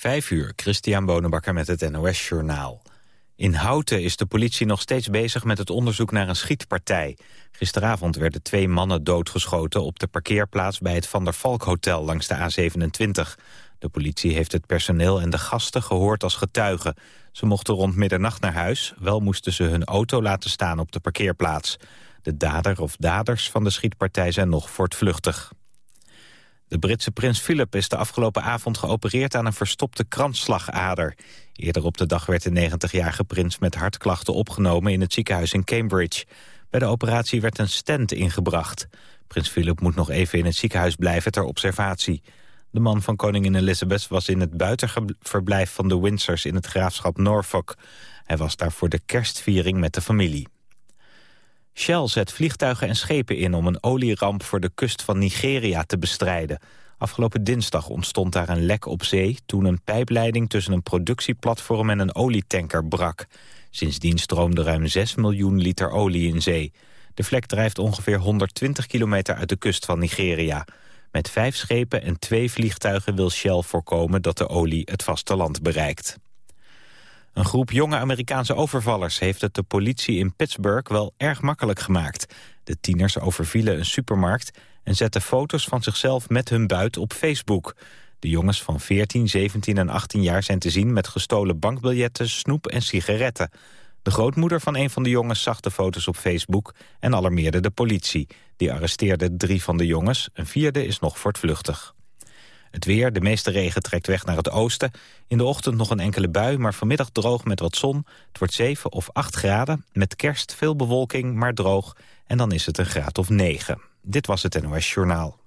Vijf uur, Christian Bonenbakker met het NOS Journaal. In Houten is de politie nog steeds bezig met het onderzoek naar een schietpartij. Gisteravond werden twee mannen doodgeschoten op de parkeerplaats bij het Van der Valk Hotel langs de A27. De politie heeft het personeel en de gasten gehoord als getuigen. Ze mochten rond middernacht naar huis, wel moesten ze hun auto laten staan op de parkeerplaats. De dader of daders van de schietpartij zijn nog voortvluchtig. De Britse prins Philip is de afgelopen avond geopereerd aan een verstopte kransslagader. Eerder op de dag werd de 90-jarige prins met hartklachten opgenomen in het ziekenhuis in Cambridge. Bij de operatie werd een stent ingebracht. Prins Philip moet nog even in het ziekenhuis blijven ter observatie. De man van koningin Elizabeth was in het buitenverblijf van de Windsors in het graafschap Norfolk. Hij was daar voor de kerstviering met de familie. Shell zet vliegtuigen en schepen in om een olieramp voor de kust van Nigeria te bestrijden. Afgelopen dinsdag ontstond daar een lek op zee... toen een pijpleiding tussen een productieplatform en een olietanker brak. Sindsdien stroomde ruim 6 miljoen liter olie in zee. De vlek drijft ongeveer 120 kilometer uit de kust van Nigeria. Met vijf schepen en twee vliegtuigen wil Shell voorkomen dat de olie het vasteland bereikt. Een groep jonge Amerikaanse overvallers heeft het de politie in Pittsburgh wel erg makkelijk gemaakt. De tieners overvielen een supermarkt en zetten foto's van zichzelf met hun buit op Facebook. De jongens van 14, 17 en 18 jaar zijn te zien met gestolen bankbiljetten, snoep en sigaretten. De grootmoeder van een van de jongens zag de foto's op Facebook en alarmeerde de politie. Die arresteerde drie van de jongens, een vierde is nog voortvluchtig. Het weer, de meeste regen trekt weg naar het oosten. In de ochtend nog een enkele bui, maar vanmiddag droog met wat zon. Het wordt 7 of 8 graden. Met kerst veel bewolking, maar droog. En dan is het een graad of 9. Dit was het NOS Journaal.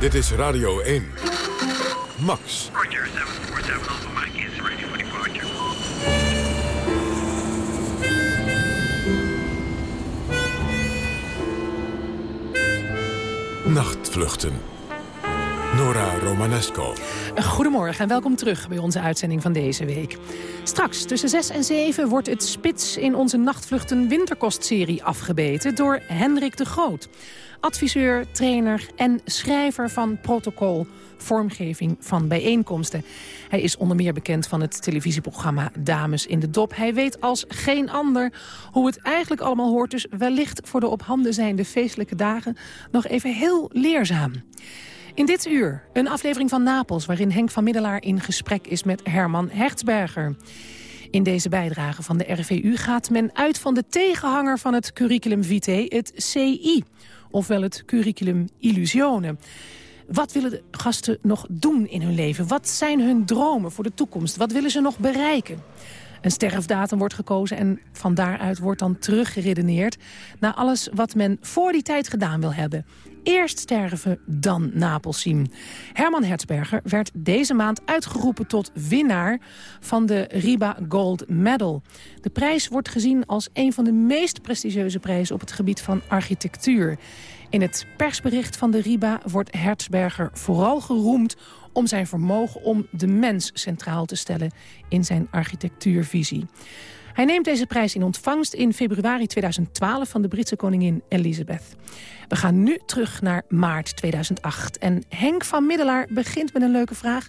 Dit is Radio 1. Max. Nachtvluchten. Nora Romanesco. Goedemorgen en welkom terug bij onze uitzending van deze week. Straks tussen 6 en 7 wordt het spits in onze Nachtvluchten Winterkostserie afgebeten door Hendrik de Groot. Adviseur, trainer en schrijver van protocol vormgeving van bijeenkomsten. Hij is onder meer bekend van het televisieprogramma Dames in de Dop. Hij weet als geen ander hoe het eigenlijk allemaal hoort. Dus wellicht voor de op handen zijnde feestelijke dagen nog even heel leerzaam. In dit uur een aflevering van Napels... waarin Henk van Middelaar in gesprek is met Herman Hertzberger. In deze bijdrage van de RVU gaat men uit van de tegenhanger van het curriculum vitae, het CI. Ofwel het curriculum illusionen. Wat willen gasten nog doen in hun leven? Wat zijn hun dromen voor de toekomst? Wat willen ze nog bereiken? Een sterfdatum wordt gekozen en van daaruit wordt dan teruggeredeneerd... naar alles wat men voor die tijd gedaan wil hebben. Eerst sterven, dan Napels zien. Herman Hertzberger werd deze maand uitgeroepen tot winnaar van de Riba Gold Medal. De prijs wordt gezien als een van de meest prestigieuze prijzen op het gebied van architectuur. In het persbericht van de RIBA wordt Hertzberger vooral geroemd om zijn vermogen om de mens centraal te stellen in zijn architectuurvisie. Hij neemt deze prijs in ontvangst in februari 2012 van de Britse koningin Elizabeth. We gaan nu terug naar maart 2008. En Henk van Middelaar begint met een leuke vraag.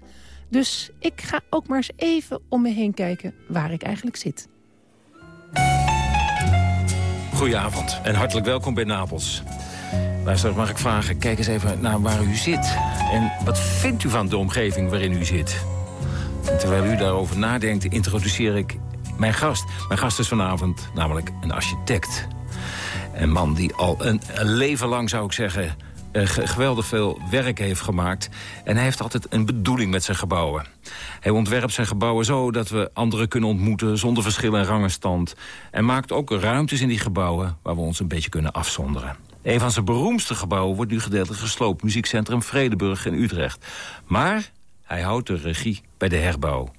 Dus ik ga ook maar eens even om me heen kijken waar ik eigenlijk zit. Goedenavond en hartelijk welkom bij Napels. Luister, mag ik vragen, kijk eens even naar waar u zit. En wat vindt u van de omgeving waarin u zit? Terwijl u daarover nadenkt, introduceer ik mijn gast. Mijn gast is vanavond namelijk een architect. Een man die al een, leven lang, zou ik zeggen... Uh, geweldig veel werk heeft gemaakt. En hij heeft altijd een bedoeling met zijn gebouwen. Hij ontwerpt zijn gebouwen zo dat we anderen kunnen ontmoeten... zonder verschil en rangenstand. En maakt ook ruimtes in die gebouwen waar we ons een beetje kunnen afzonderen. Een van zijn beroemdste gebouwen wordt nu gedeeltelijk gesloopt. Muziekcentrum Vredeburg in Utrecht. Maar hij houdt de regie bij de herbouw.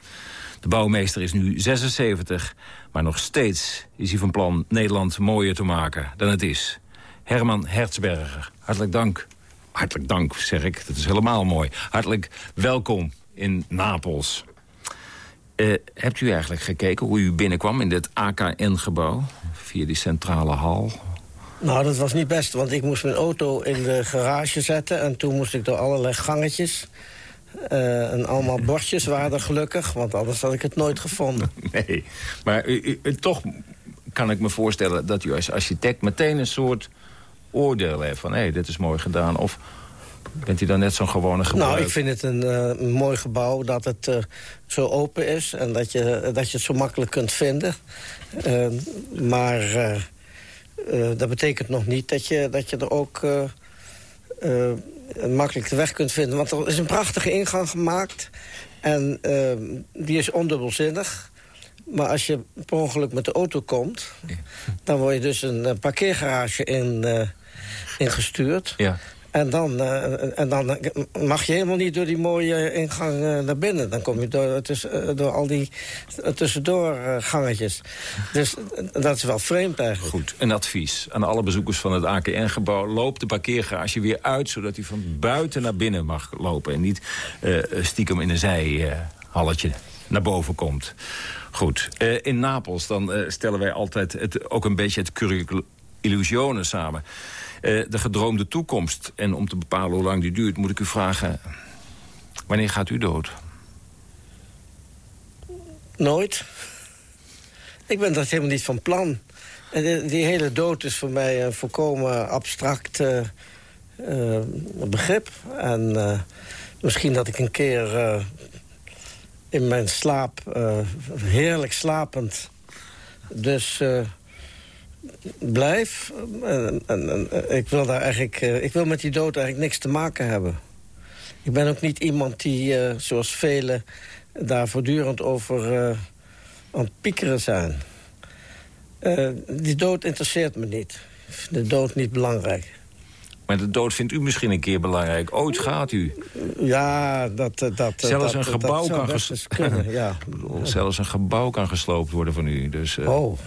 De bouwmeester is nu 76, maar nog steeds is hij van plan Nederland mooier te maken dan het is. Herman Hertzberger, hartelijk dank. Hartelijk dank, zeg ik. Dat is helemaal mooi. Hartelijk welkom in Napels. Uh, hebt u eigenlijk gekeken hoe u binnenkwam in dit AKN-gebouw? Via die centrale hal? Nou, dat was niet best, want ik moest mijn auto in de garage zetten... en toen moest ik door allerlei gangetjes... Uh, en allemaal bordjes waren er gelukkig, want anders had ik het nooit gevonden. Nee, maar u, u, toch kan ik me voorstellen dat u als architect meteen een soort oordeel heeft van... hé, hey, dit is mooi gedaan, of bent u dan net zo'n gewone gebouw? Nou, ik vind het een, uh, mooi gebouw dat het uh, zo open is... en dat je, dat je het zo makkelijk kunt vinden. Uh, maar dat betekent nog niet dat je, dat je er ook makkelijk de weg kunt vinden. Want er is een prachtige ingang gemaakt... en die is ondubbelzinnig... Maar als je per ongeluk met de auto komt... dan word je dus een parkeergarage in, ingestuurd. Ja. En dan, uh, en dan mag je helemaal niet door die mooie ingang uh, naar binnen. Dan kom je door, tussen, door al die tussendoorgangetjes. dus dat is wel vreemd eigenlijk. Goed, een advies aan alle bezoekers van het AKN-gebouw. Loop de parkeergarage weer uit, zodat u van buiten naar binnen mag lopen. En niet stiekem in een zijhalletje naar boven komt. Goed, in Napels dan stellen wij altijd het, ook een beetje het curriculum illusionen samen. Uh, de gedroomde toekomst. En om te bepalen hoe lang die duurt, moet ik u vragen... wanneer gaat u dood? Nooit. Ik ben dat helemaal niet van plan. Die, hele dood is voor mij een volkomen abstract begrip. En misschien dat ik een keer in mijn slaap, heerlijk slapend. Dus blijf. En, en, ik wil daar eigenlijk, uh, ik wil met die dood eigenlijk niks te maken hebben. Ik ben ook niet iemand die, zoals velen, daar voortdurend over aan het piekeren zijn. die dood interesseert me niet. Ik vind de dood niet belangrijk. Maar de dood vindt u misschien een keer belangrijk. Ooit gaat u. Ja, dat... dat zelfs dat, een gebouw kan kunnen, ja. zelfs een gebouw kan gesloopt worden van u. Dus, uh... Oh,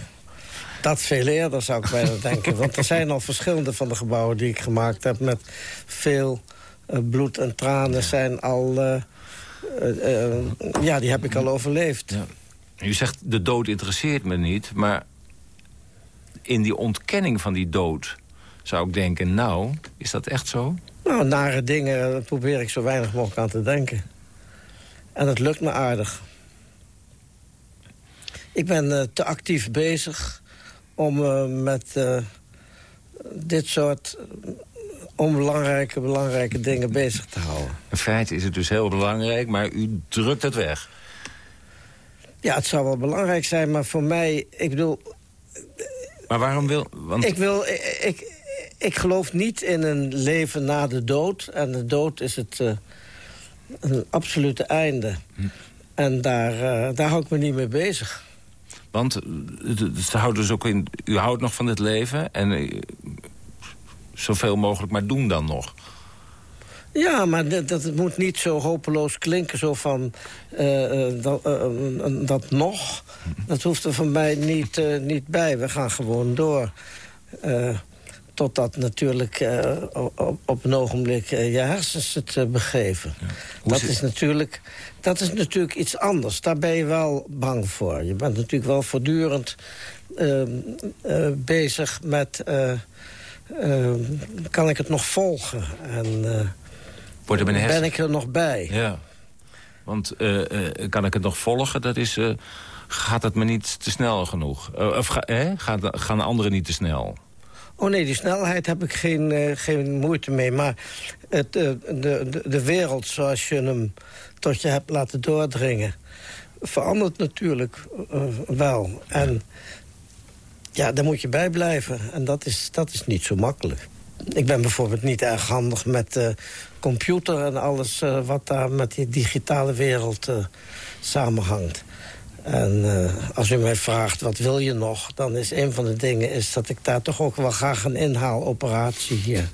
dat veel eerder zou ik bijna denken. Want er zijn al verschillende van de gebouwen die ik gemaakt heb... met veel uh, bloed en tranen zijn al... Uh, ja, die heb ik al overleefd. Ja. U zegt, de dood interesseert me niet, maar... in die ontkenning van die dood zou ik denken, nou, is dat echt zo? Nou, nare dingen probeer ik zo weinig mogelijk aan te denken. En het lukt me aardig. Ik ben uh, te actief bezig om uh, met uh, dit soort onbelangrijke, belangrijke dingen bezig te houden. In feite is het dus heel belangrijk, maar u drukt het weg. Ja, het zou wel belangrijk zijn, maar voor mij, ik bedoel... Maar waarom wil... Want... Ik wil... ik, ik geloof niet in een leven na de dood. En de dood is het uh, een absolute einde. Hm. En daar, daar hou ik me niet mee bezig. Want ze houden dus ook in, u houdt nog van het leven... en uh, zoveel mogelijk maar doen dan nog. Ja, maar dat, moet niet zo hopeloos klinken, zo van dat, dat, nog. Dat hoeft er van mij niet, niet bij. We gaan gewoon door. Totdat natuurlijk uh, op, op, een ogenblik uh, je hersens het uh, begeven. Dat, is natuurlijk, dat is natuurlijk iets anders. Daar ben je wel bang voor. Je bent natuurlijk wel voortdurend ehm, bezig met... Ehm, kan ik het nog volgen? En ben ik er nog bij? Ja. Want kan ik het nog volgen? Dat is... gaat het me niet te snel genoeg? of ga, gaan anderen niet te snel? Oh nee, die snelheid heb ik geen, uh, geen moeite mee. Maar het, uh, de, de, wereld zoals je hem tot je hebt laten doordringen... verandert natuurlijk uh, wel. En ja, daar moet je bij blijven. En dat is, dat is niet zo makkelijk. Ik ben bijvoorbeeld niet erg handig met computer... en alles wat daar met die digitale wereld samenhangt. En uh, als u mij vraagt, wat wil je nog? Dan is een van de dingen is dat ik daar toch ook wel graag een inhaaloperatie hier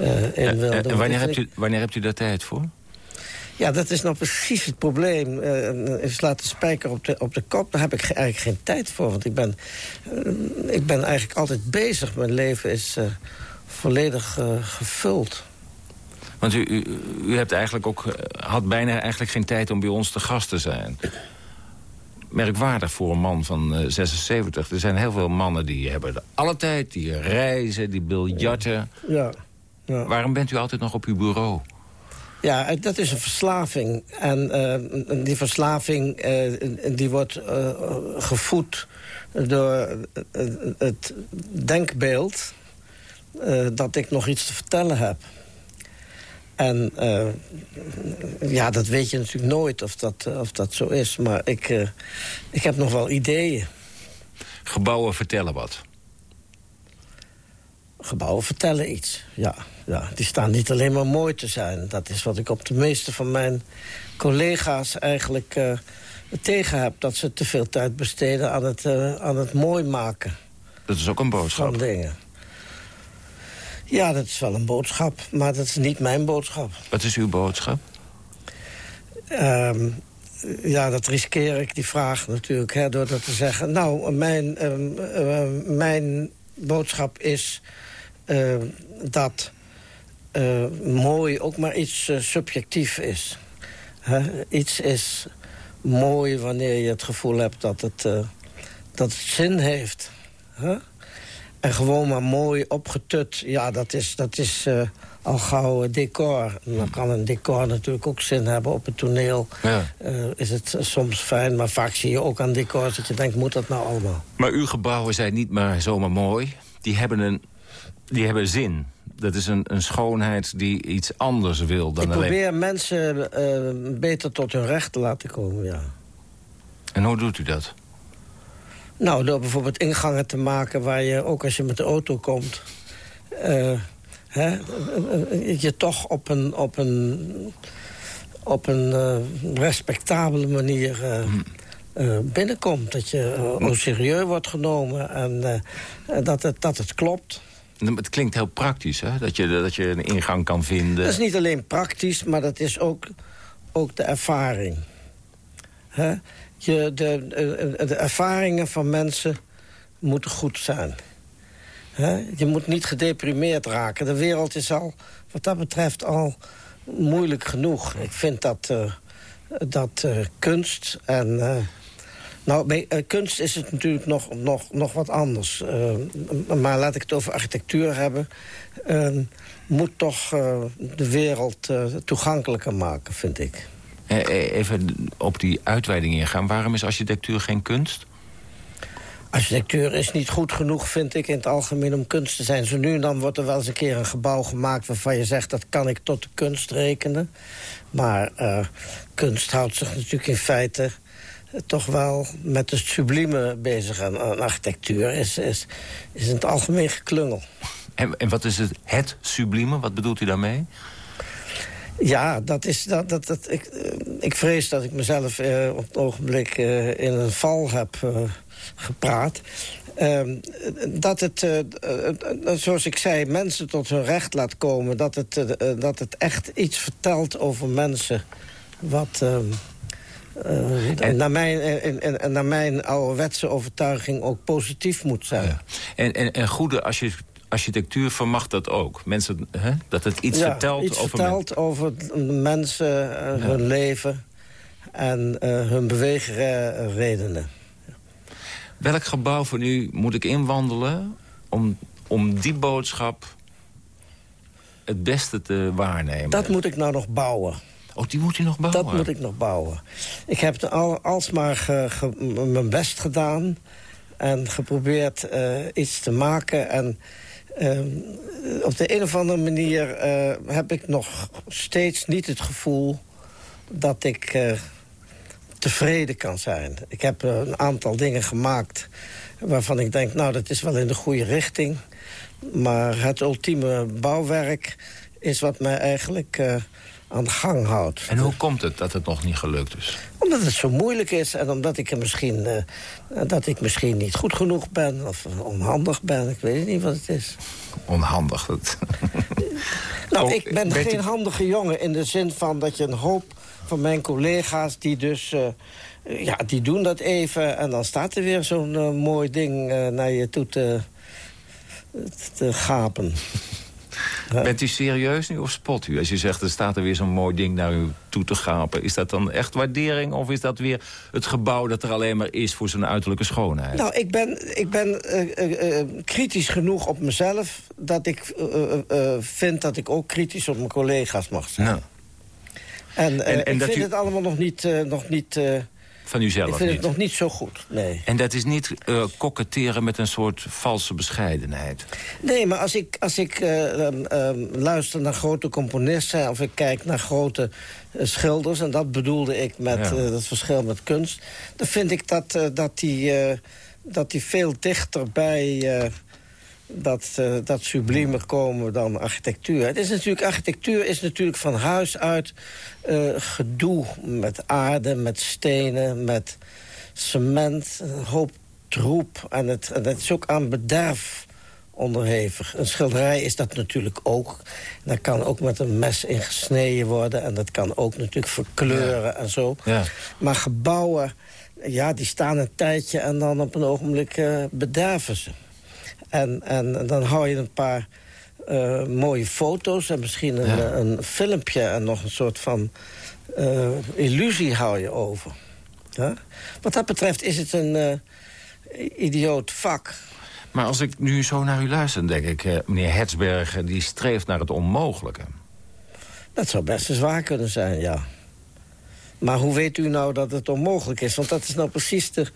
uh, in wil En wanneer hebt, u, wanneer hebt u daar tijd voor? Ja, dat is nou precies het probleem. Uh, ik slaat de spijker op de, op de kop. Daar heb ik eigenlijk geen tijd voor. Want ik ben, uh, ik ben eigenlijk altijd bezig. Mijn leven is uh, volledig gevuld. Want u, u, u, hebt eigenlijk ook, had bijna eigenlijk geen tijd om bij ons te gast te zijn. Merkwaardig voor een man van uh, 76. Er zijn heel veel mannen die hebben alle tijd, die reizen, die biljarten. Ja. ja. Waarom bent u altijd nog op uw bureau? Ja, dat is een verslaving. En uh, die verslaving uh, die wordt gevoed door het denkbeeld... dat ik nog iets te vertellen heb. En ja, dat weet je natuurlijk nooit of dat, of dat zo is. Maar ik, ik heb nog wel ideeën. Gebouwen vertellen wat? Gebouwen vertellen iets, ja ja, die staan niet alleen maar mooi te zijn. Dat is wat ik op de meeste van mijn collega's eigenlijk uh, tegen heb. Dat ze te veel tijd besteden aan het, aan het mooi maken. Dat is ook een boodschap. Van dingen. Ja, dat is wel een boodschap, maar dat is niet mijn boodschap. Wat is uw boodschap? Um, ja, dat riskeer ik, die vraag natuurlijk, hè, door dat te zeggen. Nou, mijn, uh, mijn boodschap is dat uh, mooi ook maar iets uh, subjectief is. Iets is mooi wanneer je het gevoel hebt dat het, uh, dat het zin heeft. En gewoon maar mooi opgetut, ja, dat is, dat is al gauw decor. En dan kan een decor natuurlijk ook zin hebben op het toneel. Ja. is het soms fijn, maar vaak zie je ook aan decors dat je denkt, moet dat nou allemaal? Maar uw gebouwen zijn niet maar zomaar mooi. Die hebben, een, die hebben zin dat is een, een schoonheid die iets anders wil dan Ik probeer mensen uh, beter tot hun recht te laten komen, ja. En hoe doet u dat? Nou, door bijvoorbeeld ingangen te maken waar je, ook als je met de auto komt... Uh, hè, je toch op een, op een, op een uh, respectabele manier hmm. binnenkomt. Dat je uh, serieus wordt genomen en dat, het, dat het klopt. Het klinkt heel praktisch, hè? Dat, je, dat je een ingang kan vinden. Dat is niet alleen praktisch, maar dat is ook, ook de ervaring. Hè? Je, de, de, ervaringen van mensen moeten goed zijn. Je moet niet gedeprimeerd raken. De wereld is al, wat dat betreft, al moeilijk genoeg. Ik vind dat, uh, dat kunst en... Nou, bij kunst is het natuurlijk nog, nog, nog wat anders. Maar laat ik het over architectuur hebben. Moet toch de wereld toegankelijker maken, vind ik. Even op die uitweiding ingaan. Waarom is architectuur geen kunst? Architectuur is niet goed genoeg, vind ik, in het algemeen om kunst te zijn. Zo nu en dan wordt er wel eens een keer een gebouw gemaakt... waarvan je zegt, dat kan ik tot de kunst rekenen. Maar kunst houdt zich natuurlijk in feite toch wel met het sublieme bezig. En, architectuur is, is, is in het algemeen geklungel. En, en wat is het, het sublieme? Wat bedoelt u daarmee? Ja, dat is, dat, dat, dat, ik, eh, ik vrees dat ik mezelf eh, op het ogenblik eh, in een val heb gepraat. Ehm, dat het, zoals ik zei, mensen tot hun recht laat komen. Dat het, dat het echt iets vertelt over mensen. Wat, ehm, uh, en, naar, mijn, en, en, naar mijn ouderwetse overtuiging ook positief moet zijn. En, en, en goede architectuur vermacht dat ook. Mensen, hè? Dat het iets vertelt iets over vertelt over mensen, uh, hun leven en uh, hun beweegredenen. Welk gebouw van u moet ik inwandelen om, om die boodschap het beste te waarnemen? Dat moet ik nou nog bouwen. Oh, die moet u nog bouwen? Dat moet ik nog bouwen. Ik heb al, alsmaar mijn best gedaan en geprobeerd uh, iets te maken. En uh, op de een of andere manier uh, heb ik nog steeds niet het gevoel dat ik tevreden kan zijn. Ik heb een aantal dingen gemaakt waarvan ik denk, nou, dat is wel in de goede richting. Maar het ultieme bouwwerk is wat mij eigenlijk aan de gang houdt. En hoe komt het dat het nog niet gelukt is? Omdat het zo moeilijk is en omdat ik, er misschien, uh, dat ik misschien niet goed genoeg ben... of onhandig ben, ik weet niet wat het is. Onhandig? Dat... nou, oh, ik ben geen handige jongen in de zin van dat je een hoop van mijn collega's... die dus, uh, ja, die doen dat even en dan staat er weer zo'n uh, mooi ding naar je toe te, te gapen. Bent u serieus nu of spot u? Als je zegt, er staat er weer zo'n mooi ding naar u toe te gapen. Is dat dan echt waardering of is dat weer het gebouw dat er alleen maar is voor zijn uiterlijke schoonheid? Nou, ik ben, ik ben uh, uh, kritisch genoeg op mezelf... dat ik vind dat ik ook kritisch op mijn collega's mag zijn. Nou. En, en, en, ik vind het allemaal nog niet... nog niet van uzelf Ik vind het nog niet zo goed, nee. En dat is niet uh, koketteren met een soort valse bescheidenheid? Nee, maar als ik, als ik uh, uh, luister naar grote componisten... of ik kijk naar grote eh, schilders... en dat bedoelde ik met ja. dat verschil met kunst... dan vind ik dat, dat, die, dat die veel dichter bij dat, uh, dat sublimer komen dan architectuur. Het is natuurlijk, architectuur is natuurlijk van huis uit uh, gedoe met aarde, met stenen, met cement, een hoop troep. En het, en het is ook aan bederf onderhevig. Een schilderij is dat natuurlijk ook. Dat kan ook met een mes ingesneden worden. En dat kan ook natuurlijk verkleuren ja. en zo. Ja. Maar gebouwen, ja, die staan een tijdje... en dan op een ogenblik uh, bederven ze. En, en dan hou je een paar uh, mooie foto's en misschien een, ja. een, filmpje... en nog een soort van uh, illusie hou je over. Ja? Wat dat betreft is het een uh, idioot vak. Maar als ik nu zo naar u luister, denk ik... meneer Hetsberger die streeft naar het onmogelijke. Dat zou best eens waar kunnen zijn, ja. Maar hoe weet u nou dat het onmogelijk is? Want dat is nou precies de,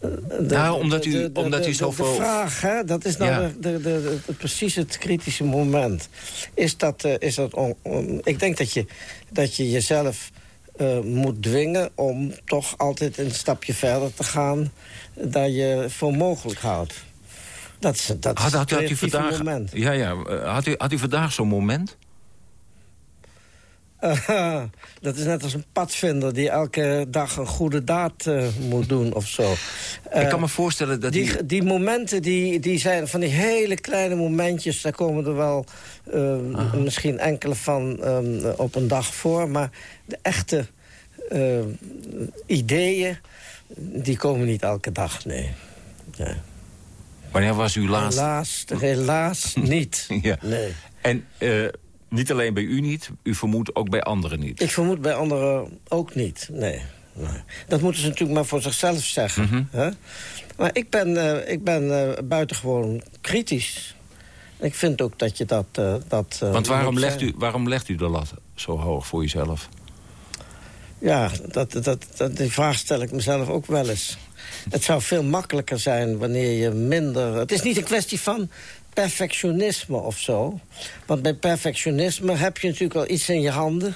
de, nou, omdat u, de, de, omdat u zoveel... De vraag, hè, dat is nou ja. de, de, precies het kritische moment. Is dat, uh, is dat on, on, ik denk dat je, dat je jezelf uh, moet dwingen... om toch altijd een stapje verder te gaan... dat je voor mogelijk houdt. Dat is, dat had, had, had u vandaag, moment. Ja, ja. Had, u, had u vandaag zo'n moment? Uh, dat is net als een padvinder die elke dag een goede daad uh, moet doen of zo. Uh, ik kan me voorstellen dat... Die, die... die momenten die, die zijn van die hele kleine momentjes... daar komen er wel misschien enkele van um, op een dag voor. Maar de echte ideeën, die komen niet elke dag, nee. Ja. Wanneer was uw laatste? Helaas, helaas niet. ja. Nee. En niet alleen bij u niet, u vermoedt ook bij anderen niet. Ik vermoed bij anderen ook niet, nee. nee. Dat moeten ze natuurlijk maar voor zichzelf zeggen. Mm -hmm. Maar ik ben, uh, ik ben uh, buitengewoon kritisch. Ik vind ook dat je dat... Uh, dat Want waarom legt, u, waarom legt u de lat zo hoog voor uzelf? Ja, dat, dat, dat, die vraag stel ik mezelf ook wel eens. Het zou veel makkelijker zijn wanneer je minder... Het is niet een kwestie van perfectionisme of zo. Want bij perfectionisme heb je natuurlijk wel iets in je handen...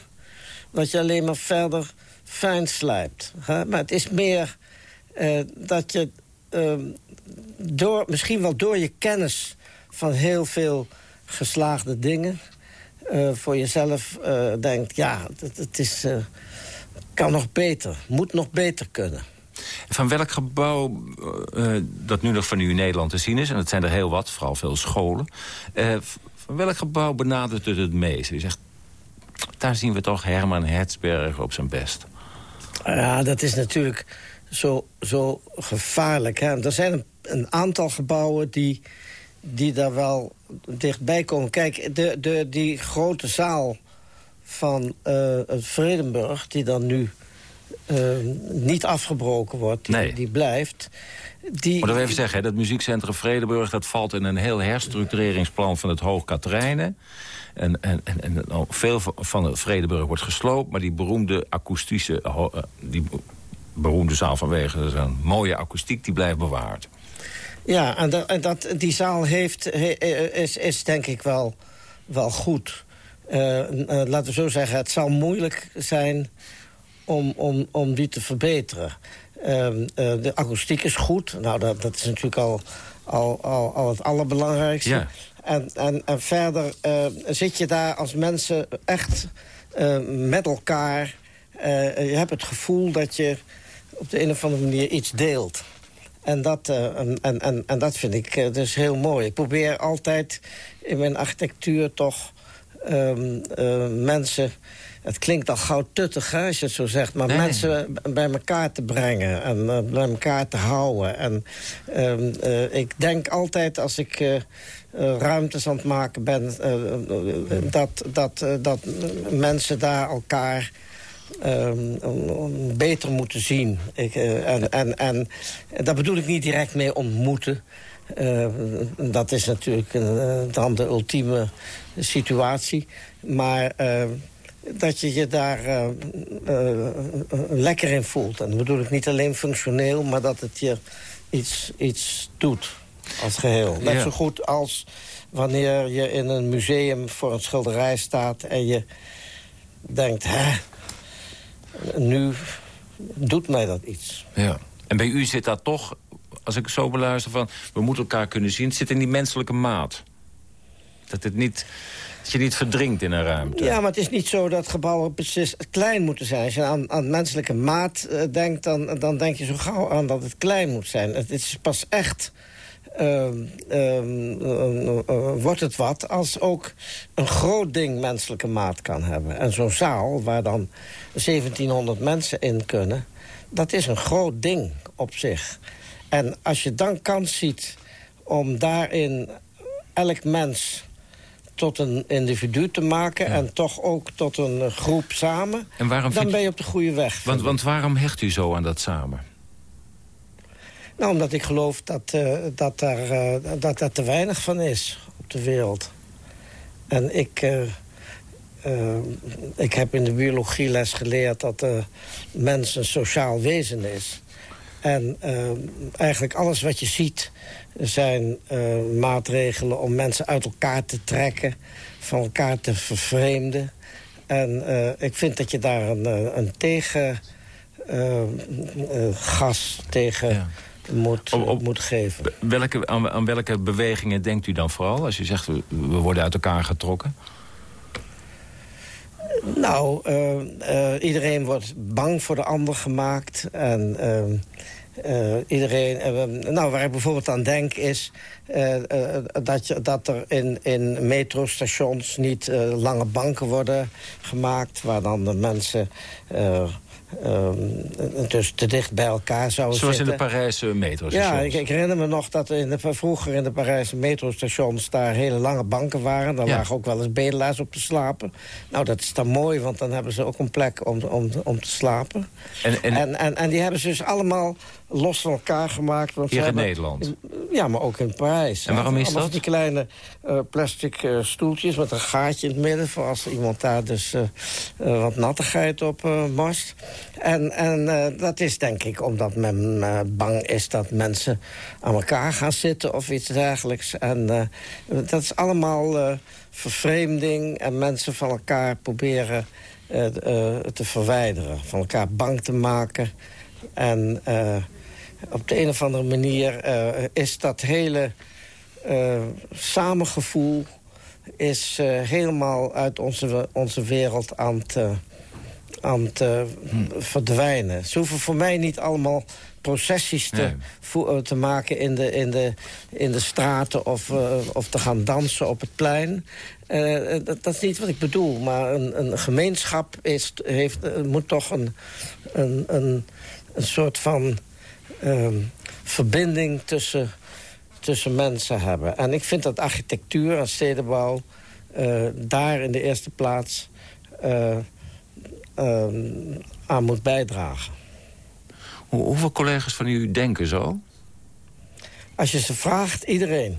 wat je alleen maar verder fijn slijpt. Hè? Maar het is meer uh, dat je uh, door, misschien wel door je kennis van heel veel geslaagde dingen... Uh, voor jezelf denkt, ja, het, het is, kan nog beter, moet nog beter kunnen. Van welk gebouw uh, dat nu nog van u in Nederland te zien is... en dat zijn er heel wat, vooral veel scholen... Uh, van welk gebouw benadert het het meest? U zegt, daar zien we toch Herman Hertzberg op zijn best. Ja, dat is natuurlijk zo, zo gevaarlijk. Hè? Er zijn een, een aantal gebouwen die, die daar wel dichtbij komen. Kijk, de, de, die grote zaal van uh, Vredenburg, die dan nu niet afgebroken wordt, die, nee. die blijft. Die, maar dat even zeggen, dat muziekcentrum Vredeburg... dat valt in een heel herstructureringsplan van het Hoog Katerijnen. En, en, en, en, veel van het Vredeburg wordt gesloopt... maar die beroemde akoestische... Uh, die beroemde zaal vanwege zijn mooie akoestiek... die blijft bewaard. Ja, en, dat, en dat, die zaal heeft, he, is, is denk ik wel, wel goed. Uh, laten we zo zeggen, het zal moeilijk zijn om, om, om die te verbeteren. Uh, uh, de akoestiek is goed. Nou, dat, dat is natuurlijk al, al, al, al het allerbelangrijkste. Ja. En, en, en verder uh, zit je daar als mensen echt met elkaar... je hebt het gevoel dat je op de een of andere manier iets deelt. En dat, en, en, en dat vind ik dus heel mooi. Ik probeer altijd in mijn architectuur toch ehm, eh, mensen... Het klinkt al gauw tuttig hè, als je het zo zegt. Maar mensen bij elkaar te brengen en eh, bij elkaar te houden. En ehm, eh, ik denk altijd als ik uh, ruimtes aan het maken ben... dat, dat, dat mensen daar elkaar um, beter moeten zien. Ik, en, en, en daar bedoel ik niet direct mee ontmoeten... Uh, dat is natuurlijk dan de ultieme situatie. Maar uh, dat je je daar uh, lekker in voelt. En dat bedoel ik niet alleen functioneel, maar dat het je iets, iets doet als geheel. Net zo goed als wanneer je in een museum voor een schilderij staat... en je denkt, hè, nu doet mij dat iets. Ja. En bij u zit dat toch als ik zo beluister van... we moeten elkaar kunnen zien, het zit in die menselijke maat. Dat, het niet, dat je niet verdrinkt in een ruimte. Ja, maar het is niet zo dat gebouwen precies klein moeten zijn. Als je aan, aan menselijke maat uh, denkt, dan, dan denk je zo gauw aan dat het klein moet zijn. Het is pas echt... Uh, uh, wordt het wat als ook een groot ding menselijke maat kan hebben. En zo'n zaal waar dan 1700 mensen in kunnen... dat is een groot ding op zich. En als je dan kans ziet om daarin elk mens tot een individu te maken... en toch ook tot een groep samen... En waarom dan ben je op de goede weg. Want, want waarom hecht u zo aan dat samen? Nou, omdat ik geloof dat, uh, dat, daar, uh, dat er te weinig van is op de wereld. En ik, uh, ik heb in de biologieles geleerd dat de mens een sociaal wezen is. En uh, eigenlijk alles wat je ziet zijn uh, maatregelen om mensen uit elkaar te trekken... van elkaar te vervreemden. En uh, ik vind dat je daar een, een tegengas tegen... Ja. Moet, op, op, moet geven. Welke, aan, aan, welke bewegingen denkt u dan vooral? Als u zegt, we, we worden uit elkaar getrokken. Nou, uh, uh, iedereen wordt bang voor de ander gemaakt. En uh, iedereen, nou, waar ik bijvoorbeeld aan denk is... dat, je, dat er in, in metrostations niet lange banken worden gemaakt... waar dan de mensen Um, dus te dicht bij elkaar zouden Zoals in de Parijse metrostations? Ja, ik, ik, herinner me nog dat in de, vroeger in de Parijse metrostations... daar hele lange banken waren. Daar lagen ook wel eens bedelaars op te slapen. Nou, dat is dan mooi, want dan hebben ze ook een plek om, om, om te slapen. En, en, en, en, en die hebben ze dus allemaal los van elkaar gemaakt. Want Hier in Nederland? Ja, maar ook in Parijs. En waarom is dat? die kleine uh, plastic uh, stoeltjes met een gaatje in het midden... voor als iemand daar dus uh, wat nattigheid op morst. En, en dat is denk ik omdat men bang is dat mensen aan elkaar gaan zitten... of iets dergelijks. En dat is allemaal vervreemding en mensen van elkaar proberen... te verwijderen, van elkaar bang te maken... En op de een of andere manier uh, is dat hele uh, samengevoel is uh, helemaal uit onze, onze wereld aan het, aan het hm. verdwijnen. Ze hoeven voor mij niet allemaal processies te, nee. te maken in de, in de, in de straten... of, of te gaan dansen op het plein. Dat, dat, is niet wat ik bedoel, maar een, een gemeenschap is, heeft, moet toch een, een, een, een soort van Ehm, verbinding tussen, tussen mensen hebben. En ik vind dat architectuur en stedenbouw uh, daar in de eerste plaats uh, aan moet bijdragen. hoeveel collega's van u denken zo? Als je ze vraagt, iedereen.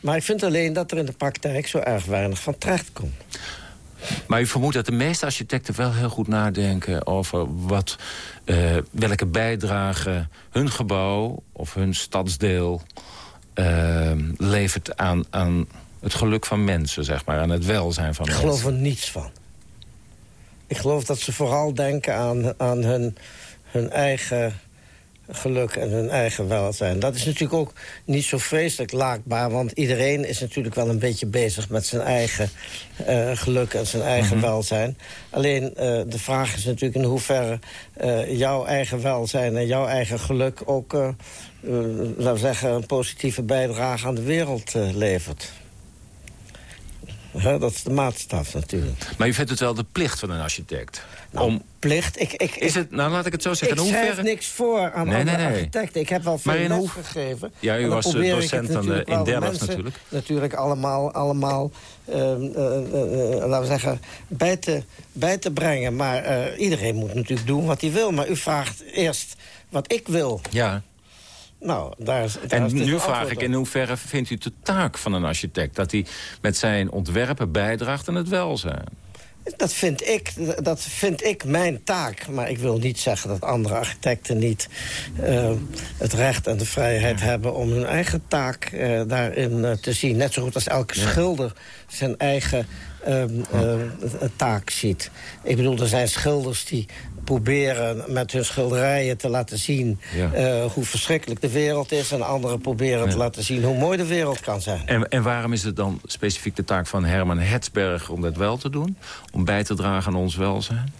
Maar ik vind alleen dat er in de praktijk zo erg weinig van terecht komt. Maar u vermoedt dat de meeste architecten wel heel goed nadenken... over wat, uh, welke bijdrage hun gebouw of hun stadsdeel... Uh, levert aan, aan het geluk van mensen, zeg maar. Aan het welzijn van mensen. Ik geloof er niets van. Ik geloof dat ze vooral denken aan, aan hun, hun eigen geluk en hun eigen welzijn. Dat is natuurlijk ook niet zo vreselijk laakbaar... want iedereen is natuurlijk wel een beetje bezig met zijn eigen uh, geluk en zijn eigen mm -hmm. welzijn. Alleen uh, de vraag is natuurlijk in hoeverre uh, jouw eigen welzijn en jouw eigen geluk... ook, laten we zeggen, een positieve bijdrage aan de wereld levert. Dat is de maatstaf natuurlijk. Maar u vindt het wel de plicht van een architect? Nou, om... plicht? Ik, ik, is het, nou, laat ik het zo zeggen. Ik schrijf niks voor aan nee, nee, nee. architecten. Ik heb wel veel les gegeven. Ja, u was docent aan de, in Delft natuurlijk. Natuurlijk allemaal, allemaal uh, uh, laten we zeggen, bij te, bij te brengen. Maar iedereen moet natuurlijk doen wat hij wil. Maar u vraagt eerst wat ik wil. Ja. Nou, daar is, en nu vraag ik, in hoeverre vindt u de taak van een architect... dat hij met zijn ontwerpen bijdraagt aan het welzijn? Dat vind, ik, dat vind ik mijn taak. Maar ik wil niet zeggen dat andere architecten niet uh, het recht en de vrijheid hebben... om hun eigen taak uh, daarin uh, te zien. Net zo goed als elke ja. schilder zijn eigen ehm, taak ziet. Ik bedoel, er zijn schilders die proberen met hun schilderijen te laten zien... Ja. Uh, hoe verschrikkelijk de wereld is. En anderen proberen ja. te laten zien hoe mooi de wereld kan zijn. En, en waarom is het dan specifiek de taak van Herman Hetsberg om dat wel te doen? Om bij te dragen aan ons welzijn?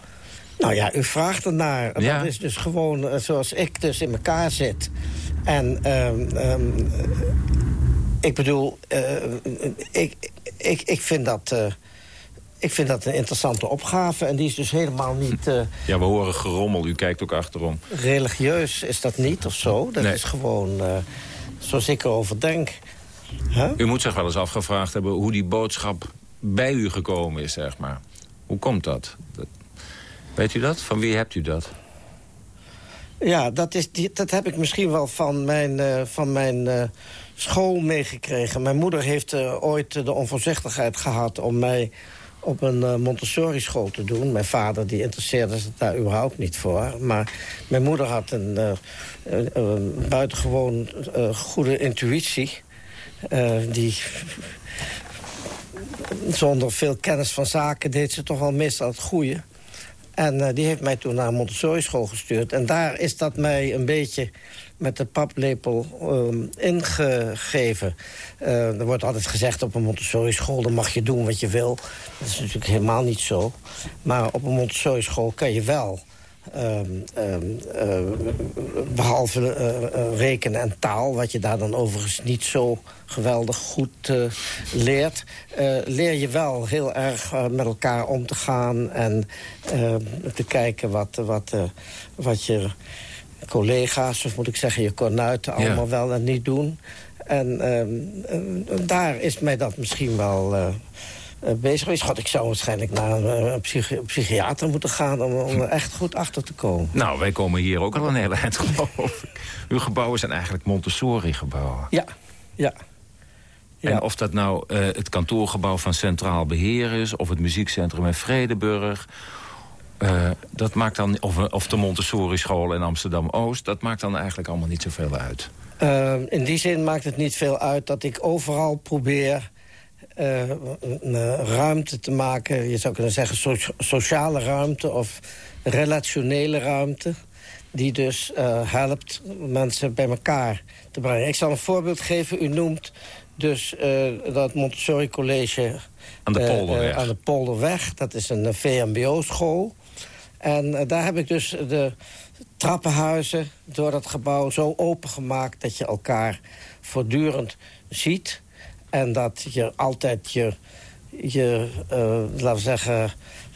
Nou ja, u vraagt ernaar. Ja. Dat is dus gewoon uh, zoals ik dus in elkaar zit. En um, um, ik bedoel, uh, ik, ik, ik vind dat ik vind dat een interessante opgave. En die is dus helemaal niet... Uh, ja, we horen gerommel. U kijkt ook achterom. Religieus is dat niet of zo. Dat nee. is gewoon uh, zoals ik erover denk. Huh? U moet zich wel eens afgevraagd hebben... hoe die boodschap bij u gekomen is, zeg maar. Hoe komt dat? dat weet u dat? Van wie hebt u dat? Ja, dat, is, die, dat heb ik misschien wel van mijn, uh, van mijn uh, school meegekregen. Mijn moeder heeft uh, ooit de onvoorzichtigheid gehad om mij op een uh, Montessori-school te doen. Mijn vader die interesseerde zich daar überhaupt niet voor. Maar mijn moeder had een uh, uh, buitengewoon goede intuïtie. die zonder veel kennis van zaken deed ze toch wel meestal het goede. En die heeft mij toen naar een Montessori-school gestuurd. En daar is dat mij een beetje met de paplepel um, ingegeven. Uh, er wordt altijd gezegd op een Montessori-school... dan mag je doen wat je wil. Dat is natuurlijk helemaal niet zo. Maar op een Montessori-school kan je wel... Um, um, uh, behalve uh, rekenen en taal, wat je daar dan overigens niet zo geweldig goed leert... leer je wel heel erg met elkaar om te gaan... en te kijken wat, wat, wat je collega's, of moet ik zeggen je kornuiten... allemaal wel en niet doen. En uh, daar is mij dat misschien wel... Uh, bezig. God, ik zou waarschijnlijk naar een, een psychi psychiater moeten gaan... Om, om, er echt goed achter te komen. Nou, wij komen hier ook al een hele eind, geloof ik. Uw gebouwen zijn eigenlijk Montessori-gebouwen. Ja, ja. Ja. En of dat nou uh, het kantoorgebouw van Centraal Beheer is... of het muziekcentrum in Vredeburg... Uh, dat maakt dan, of, of de Montessori-school in Amsterdam-Oost... dat maakt dan eigenlijk allemaal niet zoveel uit. Uh, in die zin maakt het niet veel uit dat ik overal probeer... Uh, ruimte te maken, je zou kunnen zeggen so sociale ruimte... of relationele ruimte, die dus helpt mensen bij elkaar te brengen. Ik zal een voorbeeld geven. U noemt dus dat Montessori College... Aan de Polderweg. aan de Polderweg. Dat is een VMBO-school. En uh, daar heb ik dus de trappenhuizen door dat gebouw zo opengemaakt... dat je elkaar voortdurend ziet. En dat je altijd je, je uh, laten we zeggen...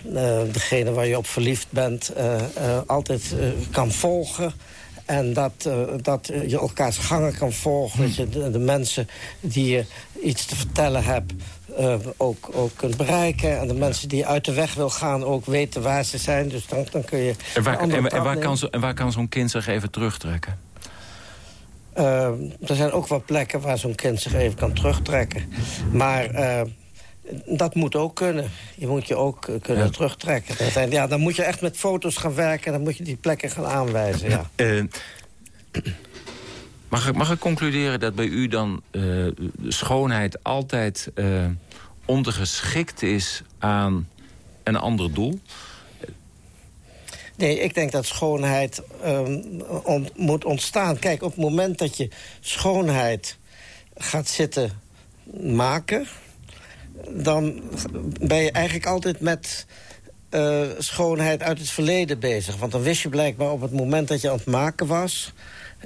Uh, degene waar je op verliefd bent, altijd kan volgen... En dat, uh, dat je elkaars gangen kan volgen. Dat je de, de, mensen die je iets te vertellen hebt uh, ook, ook kunt bereiken. En de mensen die uit de weg wil gaan ook weten waar ze zijn. Dus dan, dan kun je... En waar, en, en waar kan zo, en waar kan zo'n kind zich even terugtrekken? Uh, er zijn ook wel plekken waar zo'n kind zich even kan terugtrekken. Maar uh, dat moet ook kunnen. Je moet je ook kunnen ja. terugtrekken. Zijn, ja, dan moet je echt met foto's gaan werken... en dan moet je die plekken gaan aanwijzen, ja. Mag ik, mag ik concluderen dat bij u dan uh, schoonheid altijd uh, ondergeschikt is aan een ander doel? Nee, ik denk dat schoonheid um, on, moet ontstaan. Kijk, op het moment dat je schoonheid gaat zitten maken... dan ben je eigenlijk altijd met uh, schoonheid uit het verleden bezig. Want dan wist je blijkbaar op het moment dat je aan het maken was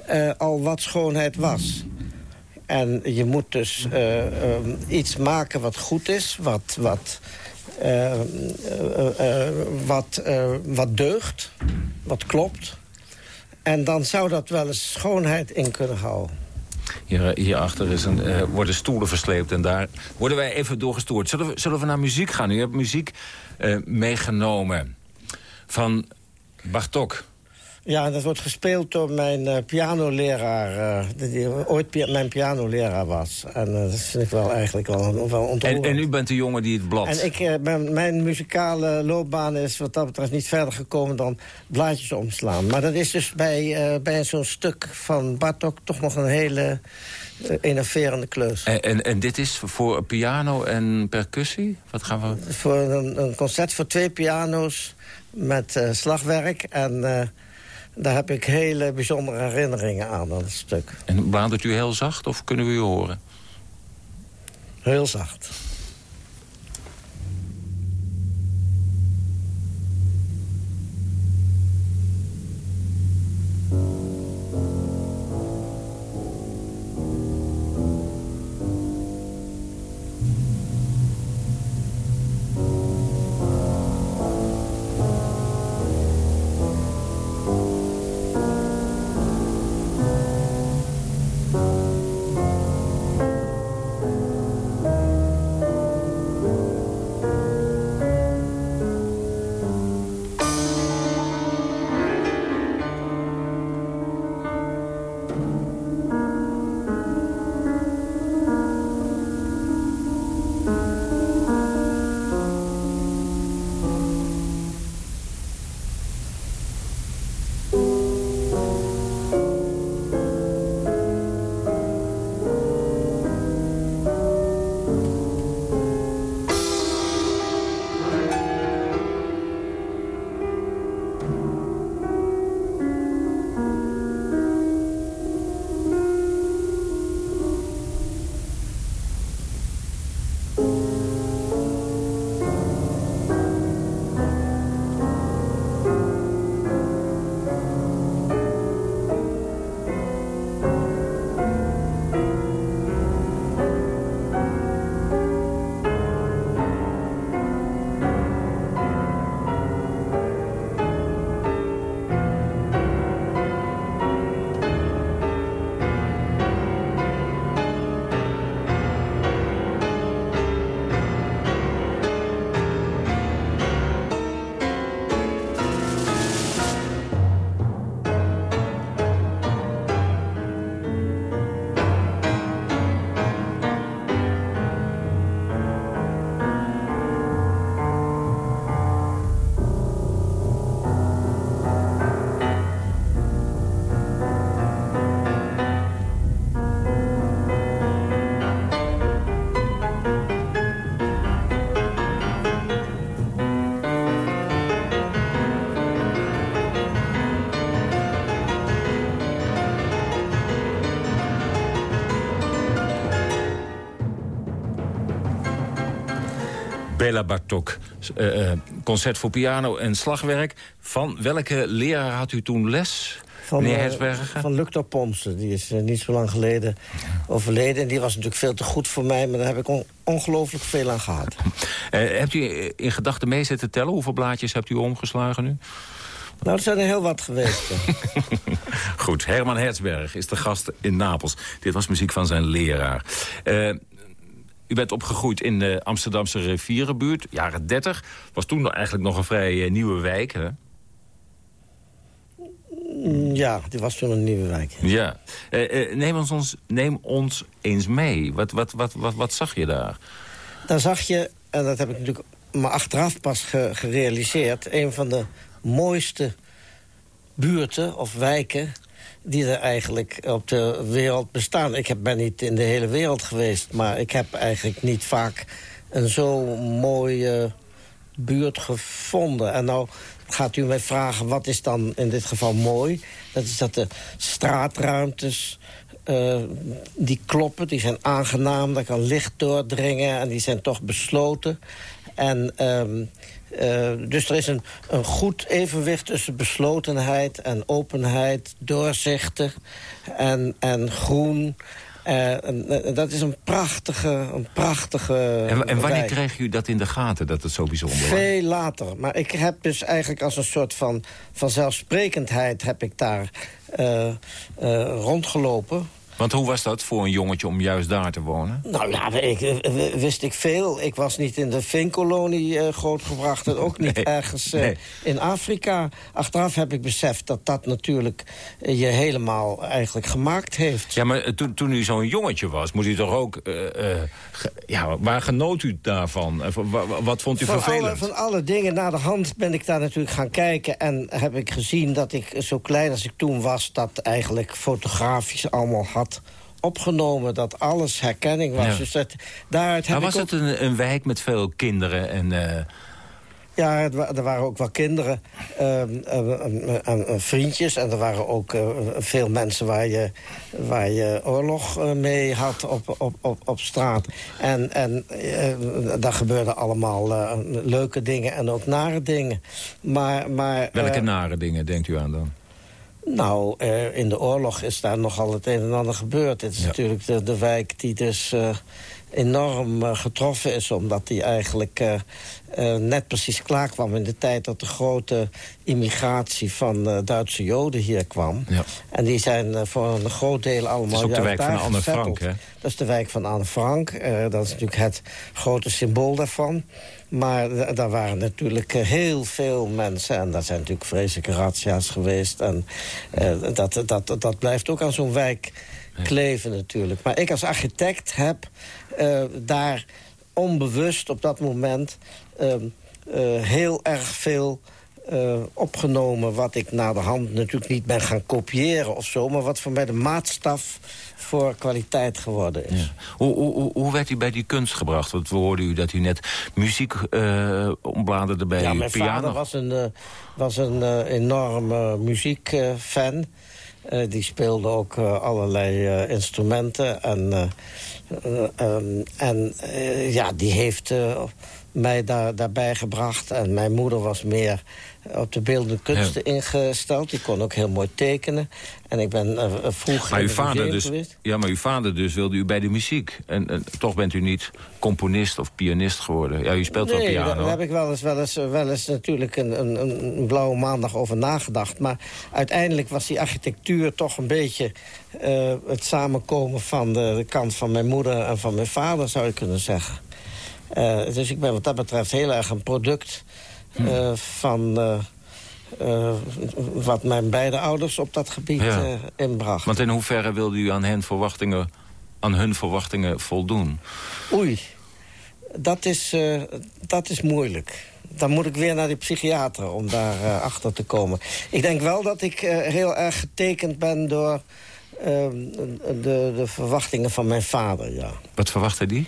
uh, al wat schoonheid was. En je moet dus uh, iets maken wat goed is, wat, wat, wat, wat deugt, wat klopt. En dan zou dat wel eens schoonheid in kunnen houden. Hier, hierachter is een, uh, worden stoelen versleept en daar worden wij even doorgestoord. Zullen we, zullen we naar muziek gaan? U hebt muziek uh, meegenomen van Bartok. Ja, dat wordt gespeeld door mijn uh, pianoleraar, uh, die ooit mijn pianoleraar was. En uh, dat vind ik wel eigenlijk wel, wel ontroerend. En, en, u bent de jongen die het blad... En ik, mijn, mijn, muzikale loopbaan is wat dat betreft niet verder gekomen dan blaadjes omslaan. Maar dat is dus bij, bij zo'n stuk van Bartok toch nog een hele enerverende kleus. En, en, en, dit is voor piano en percussie? Wat gaan we... Voor een, een concert voor twee piano's met slagwerk en... Daar heb ik hele bijzondere herinneringen aan, aan het stuk. En bladert u heel zacht of kunnen we u horen? Heel zacht. Bela Bartok. Uh, concert voor piano en slagwerk. Van welke leraar had u toen les? Van, meneer van Luctor Pomsen. Die is niet zo lang geleden overleden. En die was natuurlijk veel te goed voor mij. Maar daar heb ik ongelooflijk veel aan gehad. hebt u in gedachten mee zitten tellen? Hoeveel blaadjes hebt u omgeslagen nu? Nou, er zijn er heel wat geweest. Goed, Herman Hertzberg is de gast in Napels. Dit was muziek van zijn leraar. Uh, u bent opgegroeid in de Amsterdamse rivierenbuurt, jaren 30. Was toen eigenlijk nog een vrij eh, nieuwe wijk, hè? Mm, ja, die was toen een nieuwe wijk. Ja. Eh, eh, neem, ons, neem ons eens mee. Wat, wat, wat, wat, wat zag je daar? Daar zag je, en dat heb ik natuurlijk maar achteraf pas gerealiseerd... een van de mooiste buurten of wijken die er eigenlijk op de wereld bestaan. Ik ben niet in de hele wereld geweest... maar ik heb eigenlijk niet vaak een zo mooie buurt gevonden. En nou gaat u mij vragen, wat is dan in dit geval mooi? Dat is dat de straatruimtes... Uh, die kloppen, die zijn aangenaam, daar kan licht doordringen... en die zijn toch besloten. En uh, uh, dus er is een, een goed evenwicht tussen beslotenheid en openheid, doorzichten en, en groen en, dat is een prachtige, een prachtige En, en wanneer kreeg u dat in de gaten, dat het zo bijzonder was? Veel later. Maar ik heb dus eigenlijk als een soort van vanzelfsprekendheid... heb ik daar eh, eh, rondgelopen. Want hoe was dat voor een jongetje om juist daar te wonen? Nou ja, ik, eh, wist ik veel. Ik was niet in de Veenkolonie eh, grootgebracht... en ook niet Nee, ergens eh, nee. in Afrika. Achteraf heb ik beseft dat dat natuurlijk eh, je helemaal eigenlijk gemaakt heeft. Ja, maar eh, toen, toen u zo'n jongetje was, moest u toch ook... eh, eh, ja, waar genoot u daarvan? Eh, wa- wa- Wat vond u van vervelend? alle, van alle dingen naar de hand ben ik daar natuurlijk gaan kijken... en heb ik gezien dat ik zo klein als ik toen was... dat eigenlijk fotografisch allemaal had opgenomen. Dat alles herkenning was. Ja. Dus dat, daaruit heb Maar was ik het een, een wijk met veel kinderen en... eh, Ja, er waren ook wel kinderen, ehm, eh, eh, vriendjes... en er waren ook eh, veel mensen waar je, waar je oorlog mee had op, op, op, op straat. En, en daar gebeurden allemaal leuke dingen en ook nare dingen. Maar, maar, welke nare dingen denkt u aan dan? Nou, eh, in de oorlog is daar nogal het een en ander gebeurd. Het is Ja. natuurlijk de, de wijk die dus eh, enorm eh, getroffen is... omdat die eigenlijk net precies klaar kwam in de tijd... dat de grote immigratie van Duitse Joden hier kwam. Ja. En die zijn voor een groot deel allemaal Het is ook de wijk van Anne. Frank, hè? Dat is de wijk van Anne Frank. Dat is natuurlijk het grote symbool daarvan. Maar da- daar waren natuurlijk eh, heel veel mensen. En daar zijn natuurlijk vreselijke razzia's geweest. En eh, dat, dat, dat blijft ook aan zo'n wijk kleven natuurlijk. Maar ik als architect heb eh, daar onbewust op dat moment... ehm, eh, heel erg veel eh, opgenomen... wat ik na de hand natuurlijk niet ben gaan kopiëren of zo... maar wat voor mij de maatstaf voor kwaliteit geworden is. Ja. Hoe, hoe, hoe- werd u bij die kunst gebracht? Want we hoorden u dat u net muziek eh ontbladerde bij Ja, mijn piano. vader was een, eh, was een enorme muziekfan. Eh, die speelde ook allerlei instrumenten. En, eh, eh, ehm, en ja, die heeft mij daar, daarbij gebracht. En mijn moeder was meer op de beeldende kunsten ingesteld. Die kon ook heel mooi tekenen. En ik ben eh, vroeg Maar uw, vader dus, geweest. ja, maar uw vader dus wilde u bij de muziek. En, en toch bent u niet componist of pianist geworden. Ja, u speelt wel Nee, piano. daar heb ik wel eens, wel eens, wel eens natuurlijk een, een, een blauwe maandag over nagedacht. Maar uiteindelijk was die architectuur toch een beetje eh, het samenkomen van de, de kant van mijn moeder en van mijn vader, zou je kunnen zeggen. Eh, dus ik ben wat dat betreft heel erg een product eh, van eh, eh, wat mijn beide ouders op dat gebied Ja. inbracht. Want in hoeverre wilde u aan, hen verwachtingen, aan hun verwachtingen voldoen? Oei, dat is, dat is moeilijk. Dan moet ik weer naar die psychiater om daar achter te komen. Ik denk wel dat ik heel erg getekend ben door ehm, de, de verwachtingen van mijn vader, ja. Wat verwachtte die?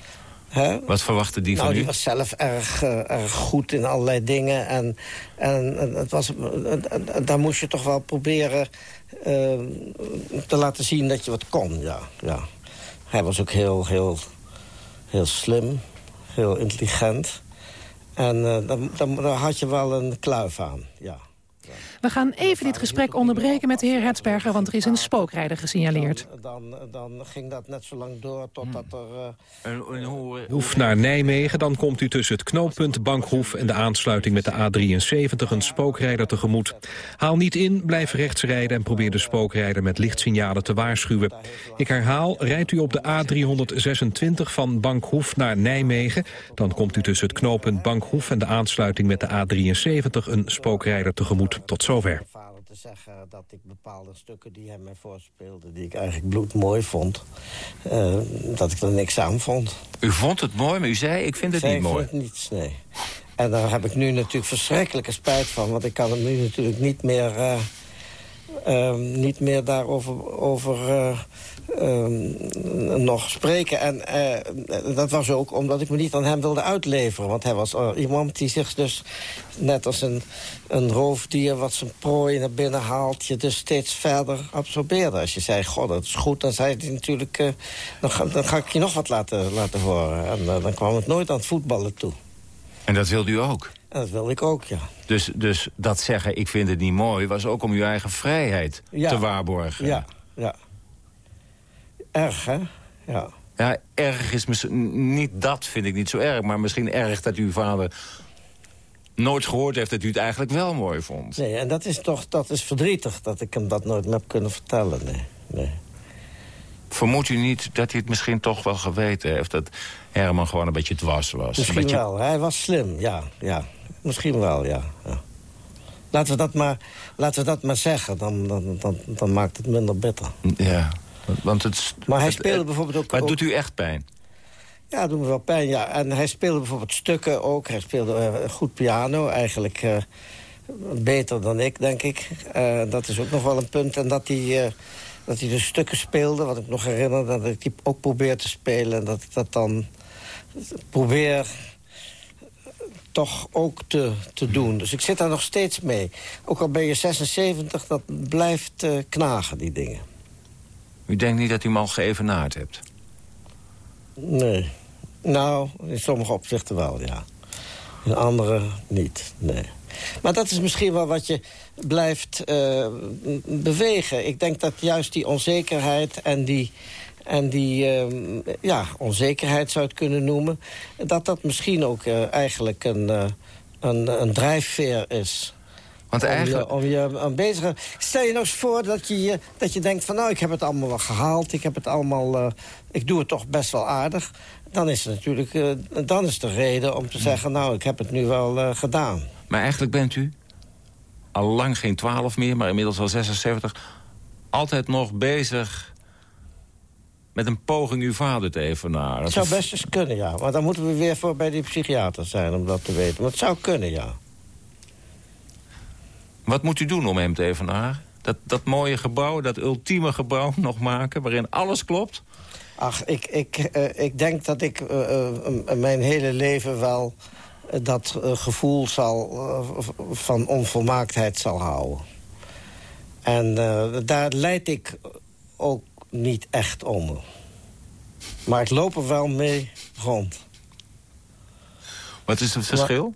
Wat verwachtte die nou, van die u? was zelf erg, eh, erg goed in allerlei dingen. En, en, en het was, eh, eh, daar moest je toch wel proberen eh, te laten zien dat je wat kon, ja. ja. Hij was ook heel, heel, heel slim, heel intelligent. En eh, daar, daar, daar had je wel een kluif aan, ja. We gaan even dit gesprek onderbreken met de heer Hertzberger... want er is een spookrijder gesignaleerd. Dan, dan, dan ging dat net zo lang door totdat er... eh, En, en hoe, Hoef naar Nijmegen, dan komt u tussen het knooppunt Bankhoef en de aansluiting met de A73 een spookrijder tegemoet. Haal niet in, blijf rechts rijden en probeer de spookrijder met lichtsignalen te waarschuwen. Ik herhaal, rijdt u op de A326 van Bankhoef naar Nijmegen, dan komt u tussen het knooppunt Bankhoef en de aansluiting met de A73 een spookrijder tegemoet. Tot zover. te zeggen dat ik bepaalde stukken die hij mij voorspeelde... die ik eigenlijk bloedmooi vond, eh, dat ik er niks aan vond. u vond het mooi, maar u zei, ik vind het Zij niet mooi. vond niets, nee. En daar heb ik nu natuurlijk verschrikkelijke spijt van... want ik kan hem nu natuurlijk niet meer, eh, eh, niet meer daarover over, eh, eh, nog spreken. En eh, dat was ook omdat ik me niet aan hem wilde uitleveren. Want hij was eh, iemand die zich dus, net als een, een roofdier... wat zijn prooi naar binnen haalt, je dus steeds verder absorbeerde. Als je zei, god, dat is goed, dan zei hij natuurlijk... eh, dan, ga, dan ga ik je nog wat laten, laten horen. En dan kwam het nooit aan het voetballen toe. En dat wilde u ook. En dat wilde ik ook, ja. Dus, dus dat zeggen, ik vind het niet mooi... was ook om uw eigen vrijheid Ja. te waarborgen. Ja, ja. Erg, hè? ja. Ja, erg is misschien niet dat, vind ik niet zo erg. Maar misschien erg dat uw vader nooit gehoord heeft dat u het eigenlijk wel mooi vond. Nee, en dat is toch dat is verdrietig dat ik hem dat nooit meer heb kunnen vertellen. Nee, nee. Vermoedt u niet dat hij het misschien toch wel geweten heeft... dat Herman gewoon een beetje dwars was? Misschien beetje... wel. Hij was slim, ja. ja. Misschien wel, ja. ja. Laten, we dat maar, laten we dat maar zeggen, dan, dan, dan, dan maakt het minder bitter. Ja, want het... Maar hij speelde het- bijvoorbeeld ook... Maar het ook- doet u echt pijn? Ja, doet me wel pijn, ja. En hij speelde bijvoorbeeld stukken ook. Hij speelde eh, goed piano, eigenlijk eh, beter dan ik, denk ik. Eh, dat is ook nog wel een punt. En dat hij, dat hij de stukken speelde, wat ik nog herinner... dat ik die ook probeer te spelen. En dat ik dat dan probeer toch ook te, te doen. Dus ik zit daar nog steeds mee. Ook al ben je 76, dat blijft knagen, die dingen. U denkt niet dat u hem al geëvenaard hebt? Nee. Nou, in sommige opzichten wel, ja. In andere niet, nee. Maar dat is misschien wel wat je blijft eh, bewegen. Ik denk dat juist die onzekerheid en die, en die ehm, ja, onzekerheid zou het kunnen noemen... dat dat misschien ook eh, eigenlijk een, eh, een, een drijfveer is. Want Om eigenlijk... je, om je aan bezig Stel je nou eens voor dat je, dat je denkt van... nou, ik heb het allemaal wel gehaald. Ik heb het allemaal... eh, ik doe het toch best wel aardig. Dan is het natuurlijk... eh, dan is de reden om te zeggen... nou, ik heb het nu wel eh, gedaan. Maar eigenlijk bent u al lang geen 12 meer, maar inmiddels al 76... altijd nog bezig met een poging uw vader te evenaren. Het zou best eens kunnen, ja. Maar dan moeten we weer voor bij die psychiater zijn om dat te weten. Maar het zou kunnen, ja. Wat moet u doen om hem te evenaren? Dat, dat mooie gebouw, dat ultieme gebouw nog maken... waarin alles klopt? Ach, ik, ik, eh, ik denk dat ik eh, eh, mijn hele leven wel dat gevoel zal, van onvolmaaktheid zal houden. En daar leid ik ook niet echt onder. Maar ik loop er wel mee rond. Wat is het verschil?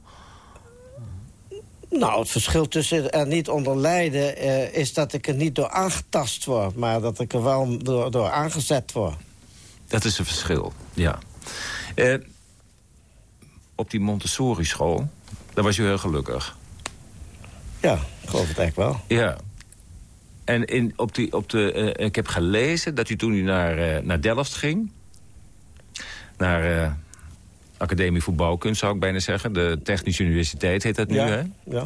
Nou, het verschil tussen er niet onder lijden eh, is dat ik er niet door aangetast word... maar dat ik er wel door, door aangezet word. Dat is een verschil, ja. Eh, op die Montessori-school, daar was u heel gelukkig. Ja, ik geloof het echt wel. Ja. En in, op die, op de, eh, ik heb gelezen dat u toen u naar, naar Delft ging... naar Academie voor Bouwkunst, zou ik bijna zeggen. De Technische Universiteit heet dat nu, ja, hè? ja.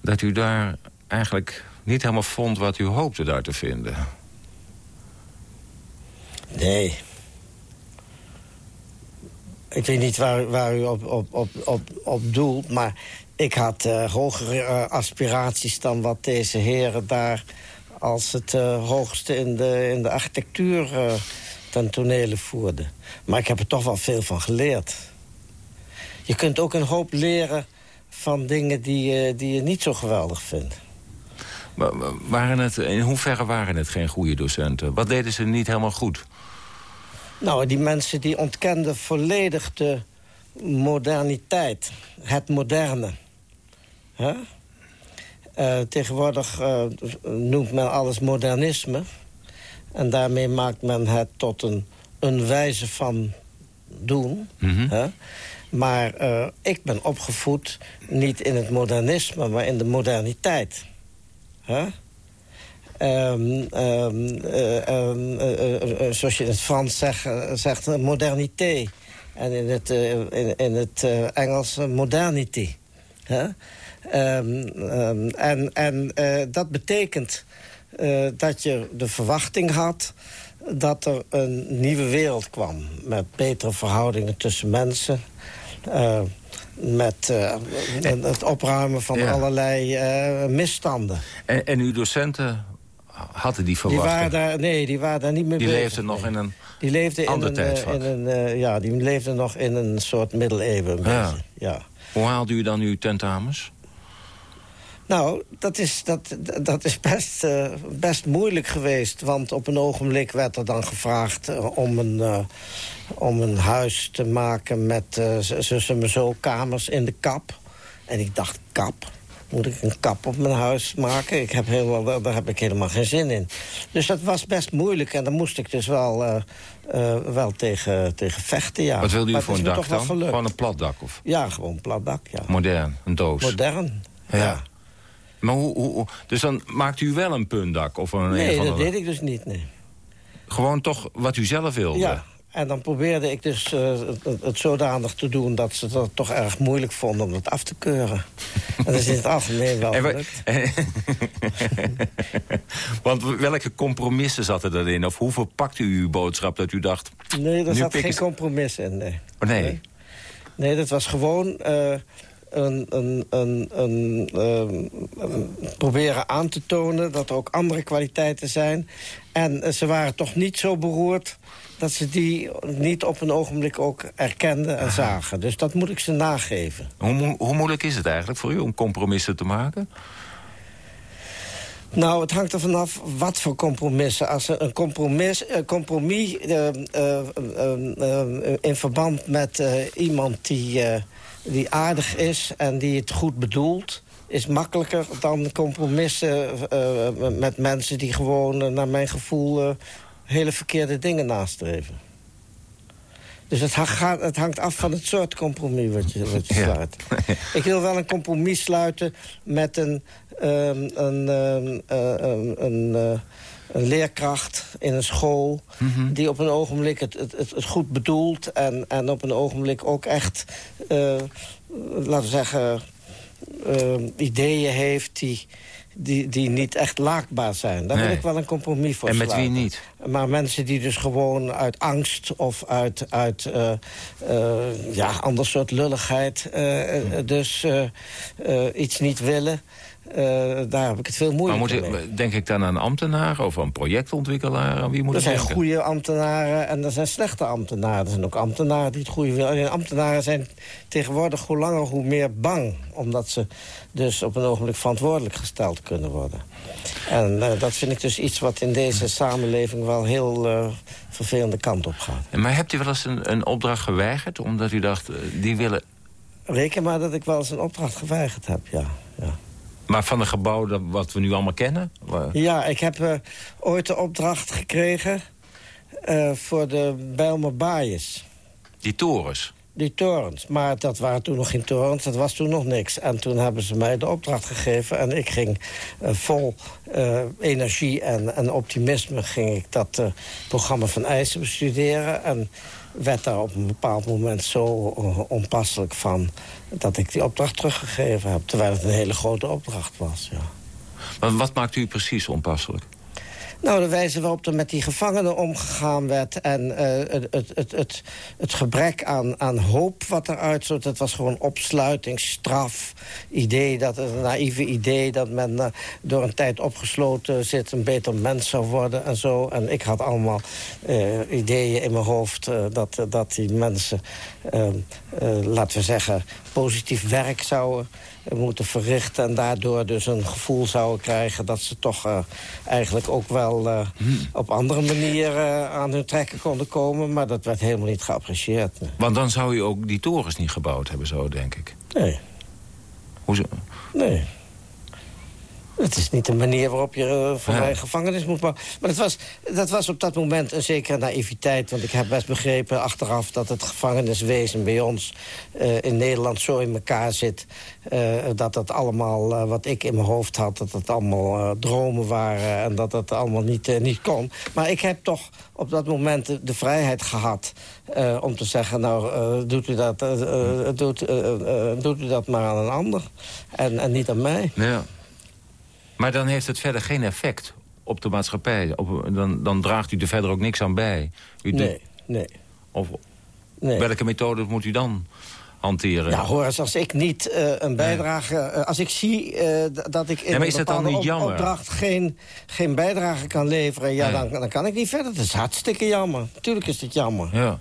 Dat u daar eigenlijk niet helemaal vond wat u hoopte daar te vinden. Nee. Ik weet niet waar, waar u op, op, op, op, op doelt, maar ik had eh, hogere eh, aspiraties dan wat deze heren daar als het eh, hoogste in de, in de architectuur ten tonele voerden. Maar ik heb er toch wel veel van geleerd. Je kunt ook een hoop leren van dingen die, je- die je niet zo geweldig vindt. Wa- Waren het, in hoeverre waren het geen goede docenten? Wat deden ze niet helemaal goed? Nou, die mensen die ontkenden volledig de moderniteit. Het moderne. Eh, tegenwoordig eh, noemt men alles modernisme. En daarmee maakt men het tot een, een wijze van doen. Mhm. Hè? Maar eh, ik ben opgevoed niet in het modernisme, maar in de moderniteit. Hè? Ehm, ehm, eh, ehm, eh, zoals je in het Frans zegt, zegt modernité. En in het, in, in het Engels modernity. Hè? En en dat betekent eh, dat je de verwachting had dat er een nieuwe wereld kwam. Met betere verhoudingen tussen mensen. eh, met eh, het opruimen van Ja. allerlei misstanden. En, en uw docenten hadden die Die verwachting? waren daar, nee, die waren daar niet mee Die bezig. leefden nog nee. in een... Die leefden in een, in een, ja, die leefden nog in een soort middeleeuwen. ja. Hoe haalde u dan uw tentamens? Nou, dat is, dat, dat is best, eh, best moeilijk geweest. Want op een ogenblik werd er dan gevraagd eh, om, een, eh, om een huis te maken met z- z- zullen we zo kamers in de kap. En ik dacht, kap? moet ik een kap op mijn huis maken. Ik heb helemaal, daar heb ik helemaal geen zin in. Dus dat was best moeilijk en daar moest ik dus wel, uh, wel tegen, tegen vechten, ja. Wat wilde u Maar voor een dak toch wel dan? gelukt. Gewoon een plat dak? Of Ja, gewoon een plat dak, ja. modern, een doos? Modern, Ja. ja. Maar hoe, dus dan maakt u wel een puntdak? Of een, Nee, een dat deed ik dus niet, nee. Gewoon toch wat u zelf wilde? Ja, en dan probeerde ik dus eh, het, het zodanig te doen... dat ze dat toch erg moeilijk vonden om dat af te keuren. en dat is in het algemeen wel gelukt. Want welke compromissen zaten erin? Of hoe verpakte u uw boodschap dat u dacht... Nee, daar nu zat geen compromis in, nee. Oh, nee. Nee. Nee, dat was gewoon eh, een, een, een, een, ehm, proberen aan te tonen... dat er ook andere kwaliteiten zijn. En eh, ze waren toch niet zo beroerd dat ze die niet op een ogenblik ook erkenden en zagen. Dus dat moet ik ze nageven. Hoe, mo- hoe moeilijk is het eigenlijk voor u om compromissen te maken? Nou, het hangt er vanaf wat voor compromissen. Als een compromis, een compromis eh, eh, eh, eh, in verband met eh, iemand die, eh, die aardig is en die het goed bedoelt is makkelijker dan compromissen eh, met mensen die gewoon, eh, naar mijn gevoel, hele verkeerde dingen nastreven. Dus het, ha- het hangt af van het soort compromis wat je, wat je Ja. sluit. Ik wil wel een compromis sluiten met een, ehm, een, ehm, eh, een, een, leerkracht in een school... Mhm. die op een ogenblik het, het, het, goed bedoelt... En, en op een ogenblik ook echt, eh, laten we zeggen... eh, ideeën heeft die, die, die niet echt laakbaar zijn. Daar Nee. wil ik wel een compromis voor En met wie niet? Maar mensen die dus gewoon uit angst of uit, uit eh, ja, ander soort lulligheid... eh, dus iets niet willen, daar heb ik het veel Maar moeilijker moet mee. denk ik dan aan ambtenaren of aan projectontwikkelaar? Aan wie moet Er zijn denken? goede ambtenaren en er zijn slechte ambtenaren. Er zijn ook ambtenaren die het goede willen. Alleen ambtenaren zijn tegenwoordig hoe langer hoe meer bang. Omdat ze dus op een ogenblik verantwoordelijk gesteld kunnen worden. En eh, dat vind ik dus iets wat in deze samenleving wel heel eh, vervelende kant op gaat. Maar hebt u wel eens een, een opdracht geweigerd? Omdat u dacht, eh, die willen... Reken maar dat ik wel eens een opdracht geweigerd heb, ja. ja. Maar van een gebouw dat, wat we nu allemaal kennen? Ja, ik heb eh, ooit de opdracht gekregen eh, voor de Bijlmer Baaiers. Die torens. Die torens. Maar dat waren toen nog geen torens, dat was toen nog niks. En toen hebben ze mij de opdracht gegeven. En ik ging eh, vol energie en, en optimisme... ging ik dat programma van eisen bestuderen. En werd daar op een bepaald moment zo onpasselijk van... dat ik die opdracht teruggegeven heb. Terwijl het een hele grote opdracht was, ja. Maar wat maakt u precies onpasselijk? Nou, de wijze waarop er met die gevangenen omgegaan werd... en eh, het, het, het, het, het gebrek aan, aan hoop wat eruit zat... dat was gewoon opsluiting, straf, idee, dat, een naïeve idee... dat men eh, door een tijd opgesloten zit een beter mens zou worden en zo. En ik had allemaal eh, ideeën in mijn hoofd... dat, dat die mensen, laten we zeggen, positief werk zouden moeten verrichten... en daardoor dus een gevoel zouden krijgen... dat ze toch eh, eigenlijk ook wel eh, op andere manieren eh, aan hun trekken konden komen. Maar dat werd helemaal niet geapprecieerd. nee. Want dan zou u ook die torens niet gebouwd hebben, zo denk ik. Nee, Hoezo? nee. Het is niet de manier waarop je eh, voor Ja. mij gevangenis moet bouwen. Maar dat was, dat was op dat moment een zekere naïviteit. Want ik heb best begrepen achteraf dat het gevangeniswezen bij ons eh, in Nederland zo in elkaar zit. eh, dat dat allemaal, wat ik in mijn hoofd had, dat het allemaal dromen waren. En dat dat allemaal niet, niet kon. Maar ik heb toch op dat moment de, de vrijheid gehad eh, om te zeggen... nou, doet, u dat, doet, doet u dat maar aan een ander en, en niet aan mij. Ja. Maar dan heeft het verder geen effect op de maatschappij. Op, dan, dan draagt u er verder ook niks aan bij. U doet- Nee, nee, of nee. welke methode moet u dan hanteren? Ja, hoor eens, als ik niet eh, een bijdrage... eh, als ik zie eh, dat ik in maar een bepaalde niet op- jammer? opdracht geen, geen bijdrage kan leveren... ja, Nee. dan, dan kan ik niet verder. Dat is hartstikke jammer. Tuurlijk is het jammer. Ja.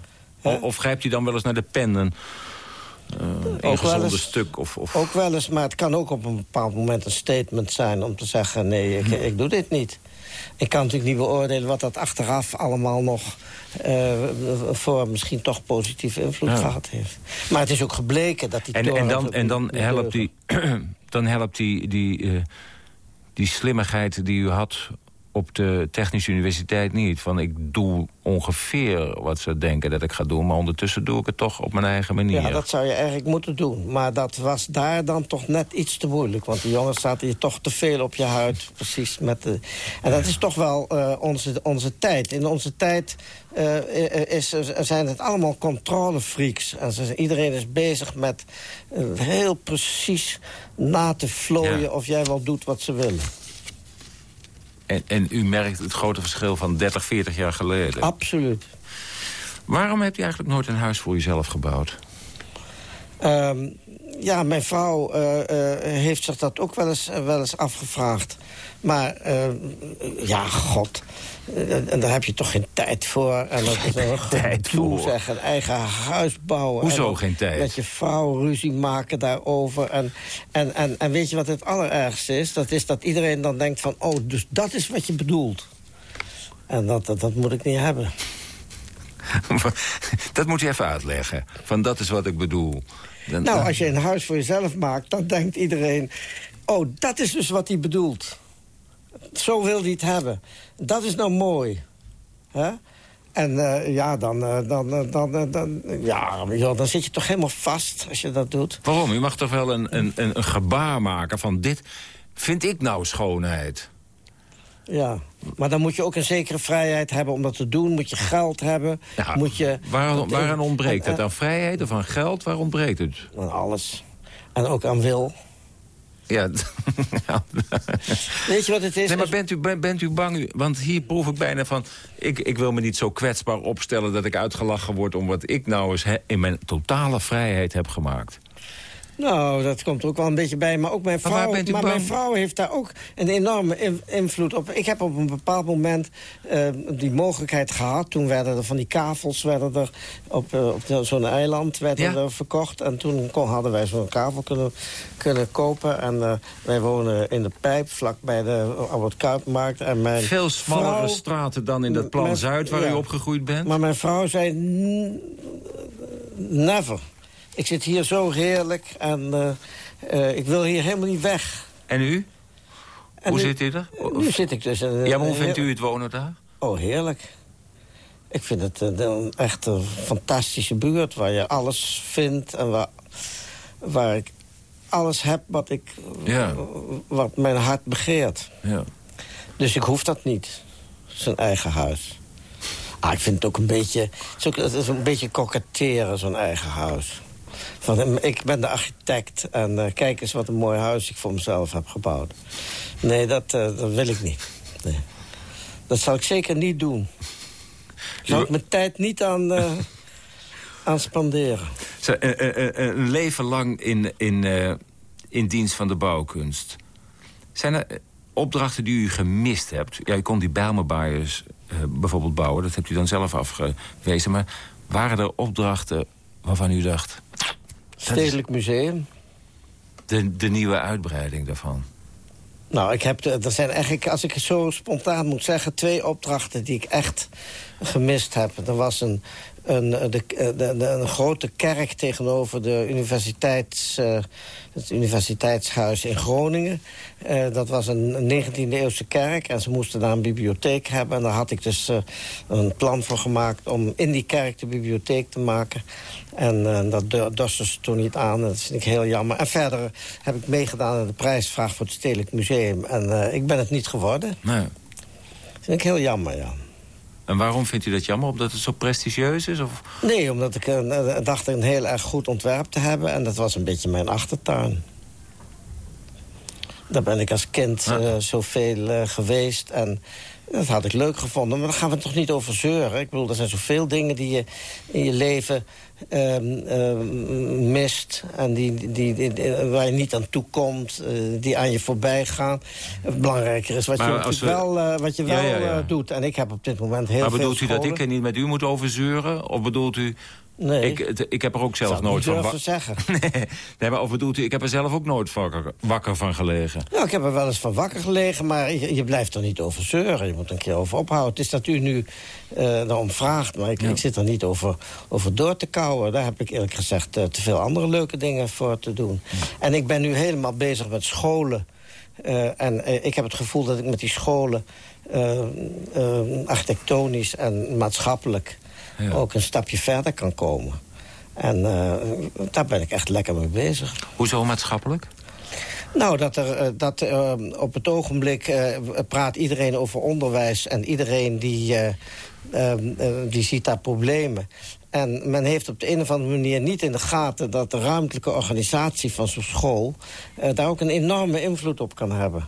Of grijpt u dan wel eens naar de pen, een uh, ingezonden eens. stuk? Of, of... Ook wel eens, maar het kan ook op een bepaald moment een statement zijn... om te zeggen, nee, ik, ik doe dit niet. ik kan natuurlijk niet beoordelen wat dat achteraf allemaal nog... Uh, voor misschien toch positieve invloed gehad heeft. Maar het is ook gebleken dat die en, en dan, en dan helpt die, dan helpt die, die, uh, die slimmigheid die u had op de Technische Universiteit niet. Van ik doe ongeveer wat ze denken dat ik ga doen... maar ondertussen doe ik het toch op mijn eigen manier. Ja, dat zou je eigenlijk moeten doen. Maar dat was daar dan toch net iets te moeilijk. Want de jongens zaten hier toch te veel op je huid. Precies. Met de... En dat is toch wel uh, onze, onze tijd. In onze tijd uh, is, zijn het allemaal controlefreaks. En ze, iedereen is bezig met uh, heel precies na te vlooien... Ja. of jij wel doet wat ze willen. En, en u merkt het grote verschil van 30, 40 jaar geleden. Absoluut. Waarom hebt u eigenlijk nooit een huis voor uzelf gebouwd? Um, ja, mijn vrouw uh, uh, heeft zich dat ook wel eens, wel eens afgevraagd. Maar ja, god. En daar heb je toch geen tijd voor. En dat is een tijd voor. Zeg, een eigen huis bouwen. Hoezo en geen tijd? Met je vrouw ruzie maken daarover. En, en, en, en weet je wat het allerergste is? Dat is dat iedereen dan denkt van... oh, dus dat is wat je bedoelt. En dat, dat, dat moet ik niet hebben. dat moet je even uitleggen. Van dat is wat ik bedoel. Dan, nou, als je een huis voor jezelf maakt, dan denkt iedereen... oh, dat is dus wat hij bedoelt. Zo wil hij het hebben. Dat is nou mooi. Hè? En uh, ja, dan, uh, dan, uh, dan, dan, ja, joh, dan zit je toch helemaal vast als je dat doet. Waarom? U mag toch wel een, een, een gebaar maken van dit vind ik nou schoonheid? Ja, maar dan moet je ook een zekere vrijheid hebben om dat te doen. Moet je geld hebben. Ja, moet je, waar, waaraan ontbreekt het? Aan vrijheid of aan geld? Waar ontbreekt het? Aan alles. En ook aan wil. Ja. Weet je wat het is? Nee, maar bent u, bent u bang? Want hier proef ik bijna van... Ik, ik wil me niet zo kwetsbaar opstellen dat ik uitgelachen word... om wat ik nou eens in mijn totale vrijheid heb gemaakt. Nou, dat komt er ook wel een beetje bij. Maar ook mijn vrouw, maar, maar mijn vrouw heeft daar ook een enorme invloed op. Ik heb op een bepaald moment uh, die mogelijkheid gehad. Toen werden er van die kavels werden er op, uh, op zo'n eiland werden er verkocht. En toen kon, hadden wij zo'n kavel kunnen, kunnen kopen. En uh, wij wonen in de Pijp, vlak bij de Albert Kuipmarkt. En mijn Veel smallere vrouw, straten dan in dat plan Zuid waar ja, u opgegroeid bent? Maar mijn vrouw zei... Never. Ik zit hier zo heerlijk en uh, uh, ik wil hier helemaal niet weg. En u? En hoe nu, zit u er? Nu zit ik dus... Ja, maar hoe vindt u het wonen daar? Oh, heerlijk. Ik vind het een, echt een fantastische buurt waar je alles vindt... en waar, waar ik alles heb wat, ik, ja. wat mijn hart begeert. Ja. Dus ik hoef dat niet, zijn eigen huis. Ah, ik vind het ook een beetje... Het is, ook, het is een beetje koketteren, zo'n eigen huis. Van, ik ben de architect en uh, kijk eens wat een mooi huis ik voor mezelf heb gebouwd. Nee, dat, uh, dat wil ik niet. Nee. Dat zal ik zeker niet doen. Zou ik mijn tijd niet aan, uh, aan spanderen. Zo, een leven lang in, in, in dienst van de bouwkunst. Zijn er opdrachten die u gemist hebt? Ja, u kon die Bijlmerbaaiers bijvoorbeeld bouwen. Dat hebt u dan zelf afgewezen. Maar waren er opdrachten waarvan u dacht... Stedelijk Museum. De, de nieuwe uitbreiding daarvan? Nou, ik heb, er zijn eigenlijk, als ik het zo spontaan moet zeggen... twee opdrachten die ik echt gemist heb. Er was een, een, de, de, de, een grote kerk tegenover de universiteits, uh, het universiteitshuis in Groningen. Uh, dat was een 19e-eeuwse kerk en ze moesten daar een bibliotheek hebben. En daar had ik dus uh, een plan voor gemaakt om in die kerk de bibliotheek te maken. En dat dorsten ze toen niet aan. Dat vind ik heel jammer. En verder heb ik meegedaan aan de prijsvraag voor het Stedelijk Museum. En ik ben het niet geworden. Nee. Dat vind ik heel jammer, ja. En waarom vindt u dat jammer? Omdat het zo prestigieus is? Of? Nee, omdat ik uh, dacht een heel erg goed ontwerp te hebben. En dat was een beetje mijn achtertuin. Daar ben ik als kind uh, zoveel uh, geweest. En dat had ik leuk gevonden. Maar daar gaan we toch niet over zeuren. Ik bedoel, er zijn zoveel dingen die je in je leven uh, mist... en die, die, die, waar je niet aan toe komt, uh, die aan je voorbij gaan. Belangrijker is wat maar je we... wel, uh, wat je wel ja, ja, ja. doet. En ik heb op dit moment heel maar veel bedoelt u dat ik er niet met u moet over zeuren? Of bedoelt u Nee. Ik, ik heb er ook zelf nooit van... durven zeggen. nee, nee, maar of bedoelt u, ik heb er zelf ook nooit wakker, wakker van gelegen. Nou, ik heb er wel eens van wakker gelegen, maar je, je blijft er niet over zeuren. Je moet er een keer over ophouden. Het is dat u nu eh daarom vraagt, maar ik, ik zit er niet over, over door te kouwen. Daar heb ik eerlijk gezegd eh, te veel andere leuke dingen voor te doen. En ik ben nu helemaal bezig met scholen. Eh, en eh, ik heb het gevoel dat ik met die scholen... eh, eh, architectonisch en maatschappelijk Ja. ook een stapje verder kan komen. En eh, daar ben ik echt lekker mee bezig. Hoezo maatschappelijk? Nou, dat er eh, dat, eh, op het ogenblik praat iedereen over onderwijs... en iedereen die, eh, ehm, eh, die ziet daar problemen. En men heeft op de een of andere manier niet in de gaten... dat de ruimtelijke organisatie van zo'n school... daar ook een enorme invloed op kan hebben.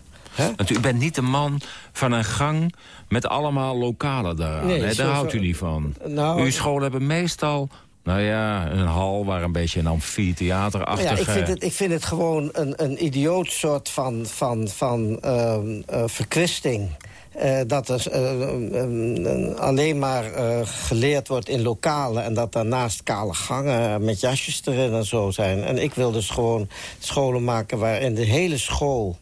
Want u bent niet de man van een gang met allemaal lokalen daaraan. Nee? Daar zo- houdt u niet van. Nou, Uw scholen hebben meestal, nou ja, een hal waar een beetje een amfitheaterachtige... Ja, ik vind het, ik vind het gewoon een, een idioot soort van, van, van ehm, eh, verkwisting. Eh, dat er eh, ehm, eh, alleen maar geleerd wordt in lokalen... en dat daarnaast kale gangen met jasjes erin en zo zijn. En ik wil dus gewoon scholen maken waarin de hele school...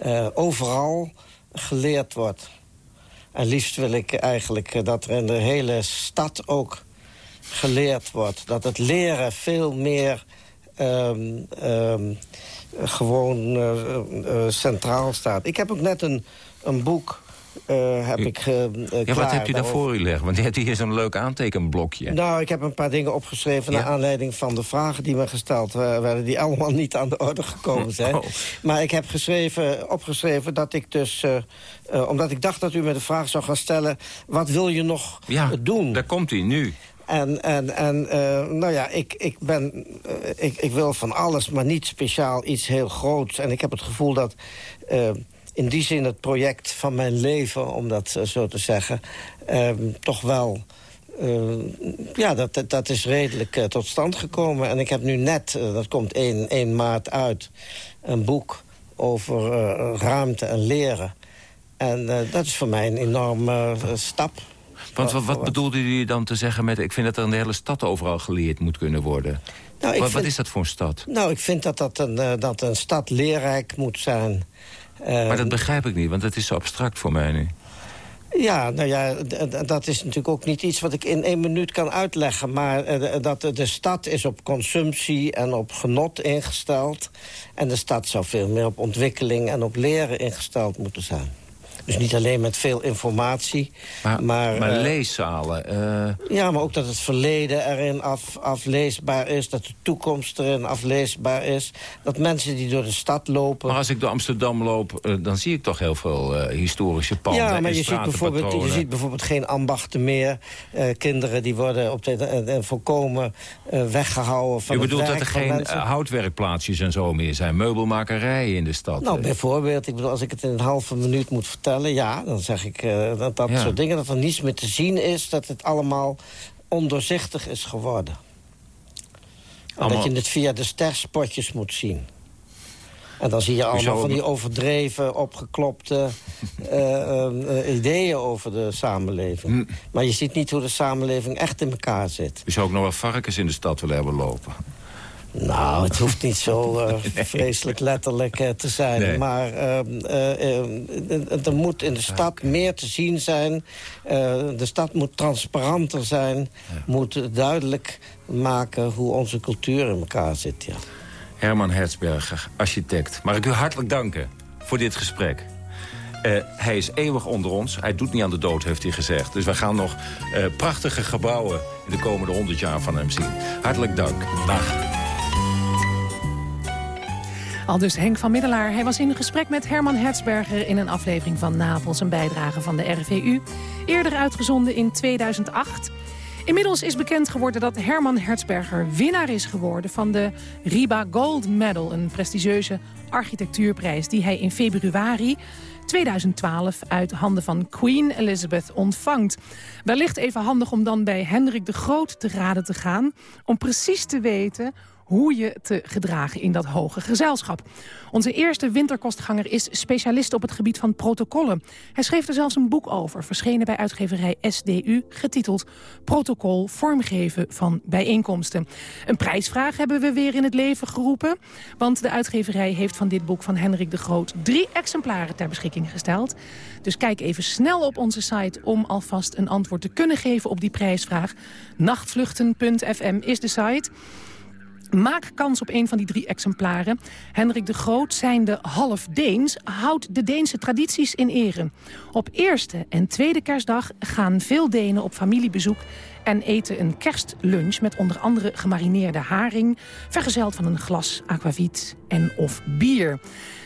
eh, overal geleerd wordt. En liefst wil ik eigenlijk eh, dat er in de hele stad ook geleerd wordt. Dat het leren veel meer ehm, ehm, gewoon eh, centraal staat. Ik heb ook net een, een boek eh, heb U- ik, eh, Ja, wat hebt u daar voor u liggen? Want u hebt hier zo'n leuk aantekenblokje. Nou, ik heb een paar dingen opgeschreven... Ja. naar aanleiding van de vragen die me gesteld werden... die allemaal niet aan de orde gekomen zijn. Oh. Maar ik heb geschreven, opgeschreven dat ik dus... eh, omdat ik dacht dat u me de vraag zou gaan stellen... wat wil je nog ja, doen? daar komt hij nu. En, en, en nou ja, ik, ik, ben, ik, ik wil van alles, maar niet speciaal iets heel groots. En ik heb het gevoel dat in die zin het project van mijn leven... om dat eh, zo te zeggen, eh, toch wel... eh, ja, dat, dat- is redelijk eh, tot stand gekomen. En ik heb nu net, eh, dat komt 1, 1 maart uit... een boek over ruimte en leren. En dat is voor mij een enorme stap. Want wat, wat bedoelde u dan te zeggen met... ik vind dat er in de hele stad overal geleerd moet kunnen worden? Nou, wat, wat is dat voor een stad? Nou, ik vind dat, dat, een, dat een stad leerrijk moet zijn. Eh, Maar dat begrijp ik niet, want het is zo abstract voor mij nu. Ja, nou ja, dat is natuurlijk ook niet iets wat ik in één minuut kan uitleggen. Maar eh, d- dat de- de stad is op consumptie en op genot ingesteld. En de stad zou veel meer op ontwikkeling en op leren ingesteld moeten zijn. Dus niet alleen met veel informatie, Maar, maar... maar eh, leeszalen... eh, Ja, maar ook dat het verleden erin af, afleesbaar is. Dat de toekomst erin afleesbaar is. Dat mensen die door de stad lopen... Maar als ik door Amsterdam loop, eh, dan zie ik toch heel veel historische panden Ja, maar je ziet, bijvoorbeeld, je ziet bijvoorbeeld geen ambachten meer. Kinderen die worden op de, volkomen eh, weggehouden van U het bedoelt dat er geen houtwerkplaatsjes en zo meer zijn? Meubelmakerijen in de stad? Nou, bijvoorbeeld, ik bedoel, als ik het in een halve minuut moet vertellen... ja, dan zeg ik eh, dat dat Ja. soort dingen, dat er niets meer te zien is... dat het allemaal ondoorzichtig is geworden. Allemaal- dat je het via de sterspotjes moet zien. En dan zie je allemaal van die overdreven, opgeklopte eh, eh, ideeën over de samenleving. Hm. Maar je ziet niet hoe de samenleving echt in elkaar zit. U zou ook nog wel varkens in de stad willen hebben lopen. Nou, het hoeft niet zo eh, vreselijk letterlijk eh, te zijn. Nee. Maar ehm, eh, eh, er moet in de stad meer te zien zijn. De stad moet transparanter zijn. Moet duidelijk maken hoe onze cultuur in elkaar zit. Ja. Herman Hertzberger, architect. Mag ik u hartelijk danken voor dit gesprek. Hij is eeuwig onder ons. Hij doet niet aan de dood, heeft hij gezegd. Dus we gaan nog prachtige gebouwen in de komende honderd jaar van hem zien. Hartelijk dank. Dag. Al dus Henk van Middelaar. Hij was in gesprek met Herman Hertzberger in een aflevering van Napels, een bijdrage van de RVU. Eerder uitgezonden in 2008. Inmiddels is bekend geworden dat Herman Hertzberger winnaar is geworden van de RIBA Gold Medal, een prestigieuze architectuurprijs die hij in februari 2012 uit handen van Queen Elizabeth ontvangt. Wellicht even handig om dan bij Hendrik de Groot te raden te gaan... om precies te weten hoe je te gedragen in dat hoge gezelschap. Onze eerste winterkostganger is specialist op het gebied van protocollen. Hij schreef er zelfs een boek over, verschenen bij uitgeverij SDU... getiteld Protocol Vormgeven van Bijeenkomsten. Een prijsvraag hebben we weer in het leven geroepen... want de uitgeverij heeft van dit boek van Hendrik de Groot... drie exemplaren ter beschikking gesteld. Dus kijk even snel op onze site om alvast een antwoord te kunnen geven op die prijsvraag. Nachtvluchten.fm is de site... Maak kans op een van die drie exemplaren. Hendrik de Groot, zijnde half Deens, houdt de Deense tradities in ere. Op eerste en tweede kerstdag gaan veel Denen op familiebezoek... en eten een kerstlunch met onder andere gemarineerde haring... vergezeld van een glas aquavit en of bier.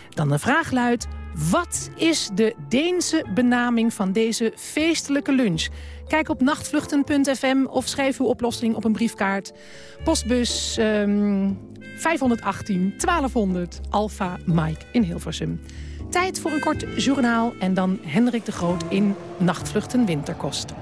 Dan de vraag luidt, wat is de Deense benaming van deze feestelijke lunch? Kijk op nachtvluchten.fm of schrijf uw oplossing op een briefkaart. Postbus um, 518 1200 Alpha Mike in Hilversum. Tijd voor een kort journaal en dan Hendrik de Groot in Nachtvluchten Winterkost.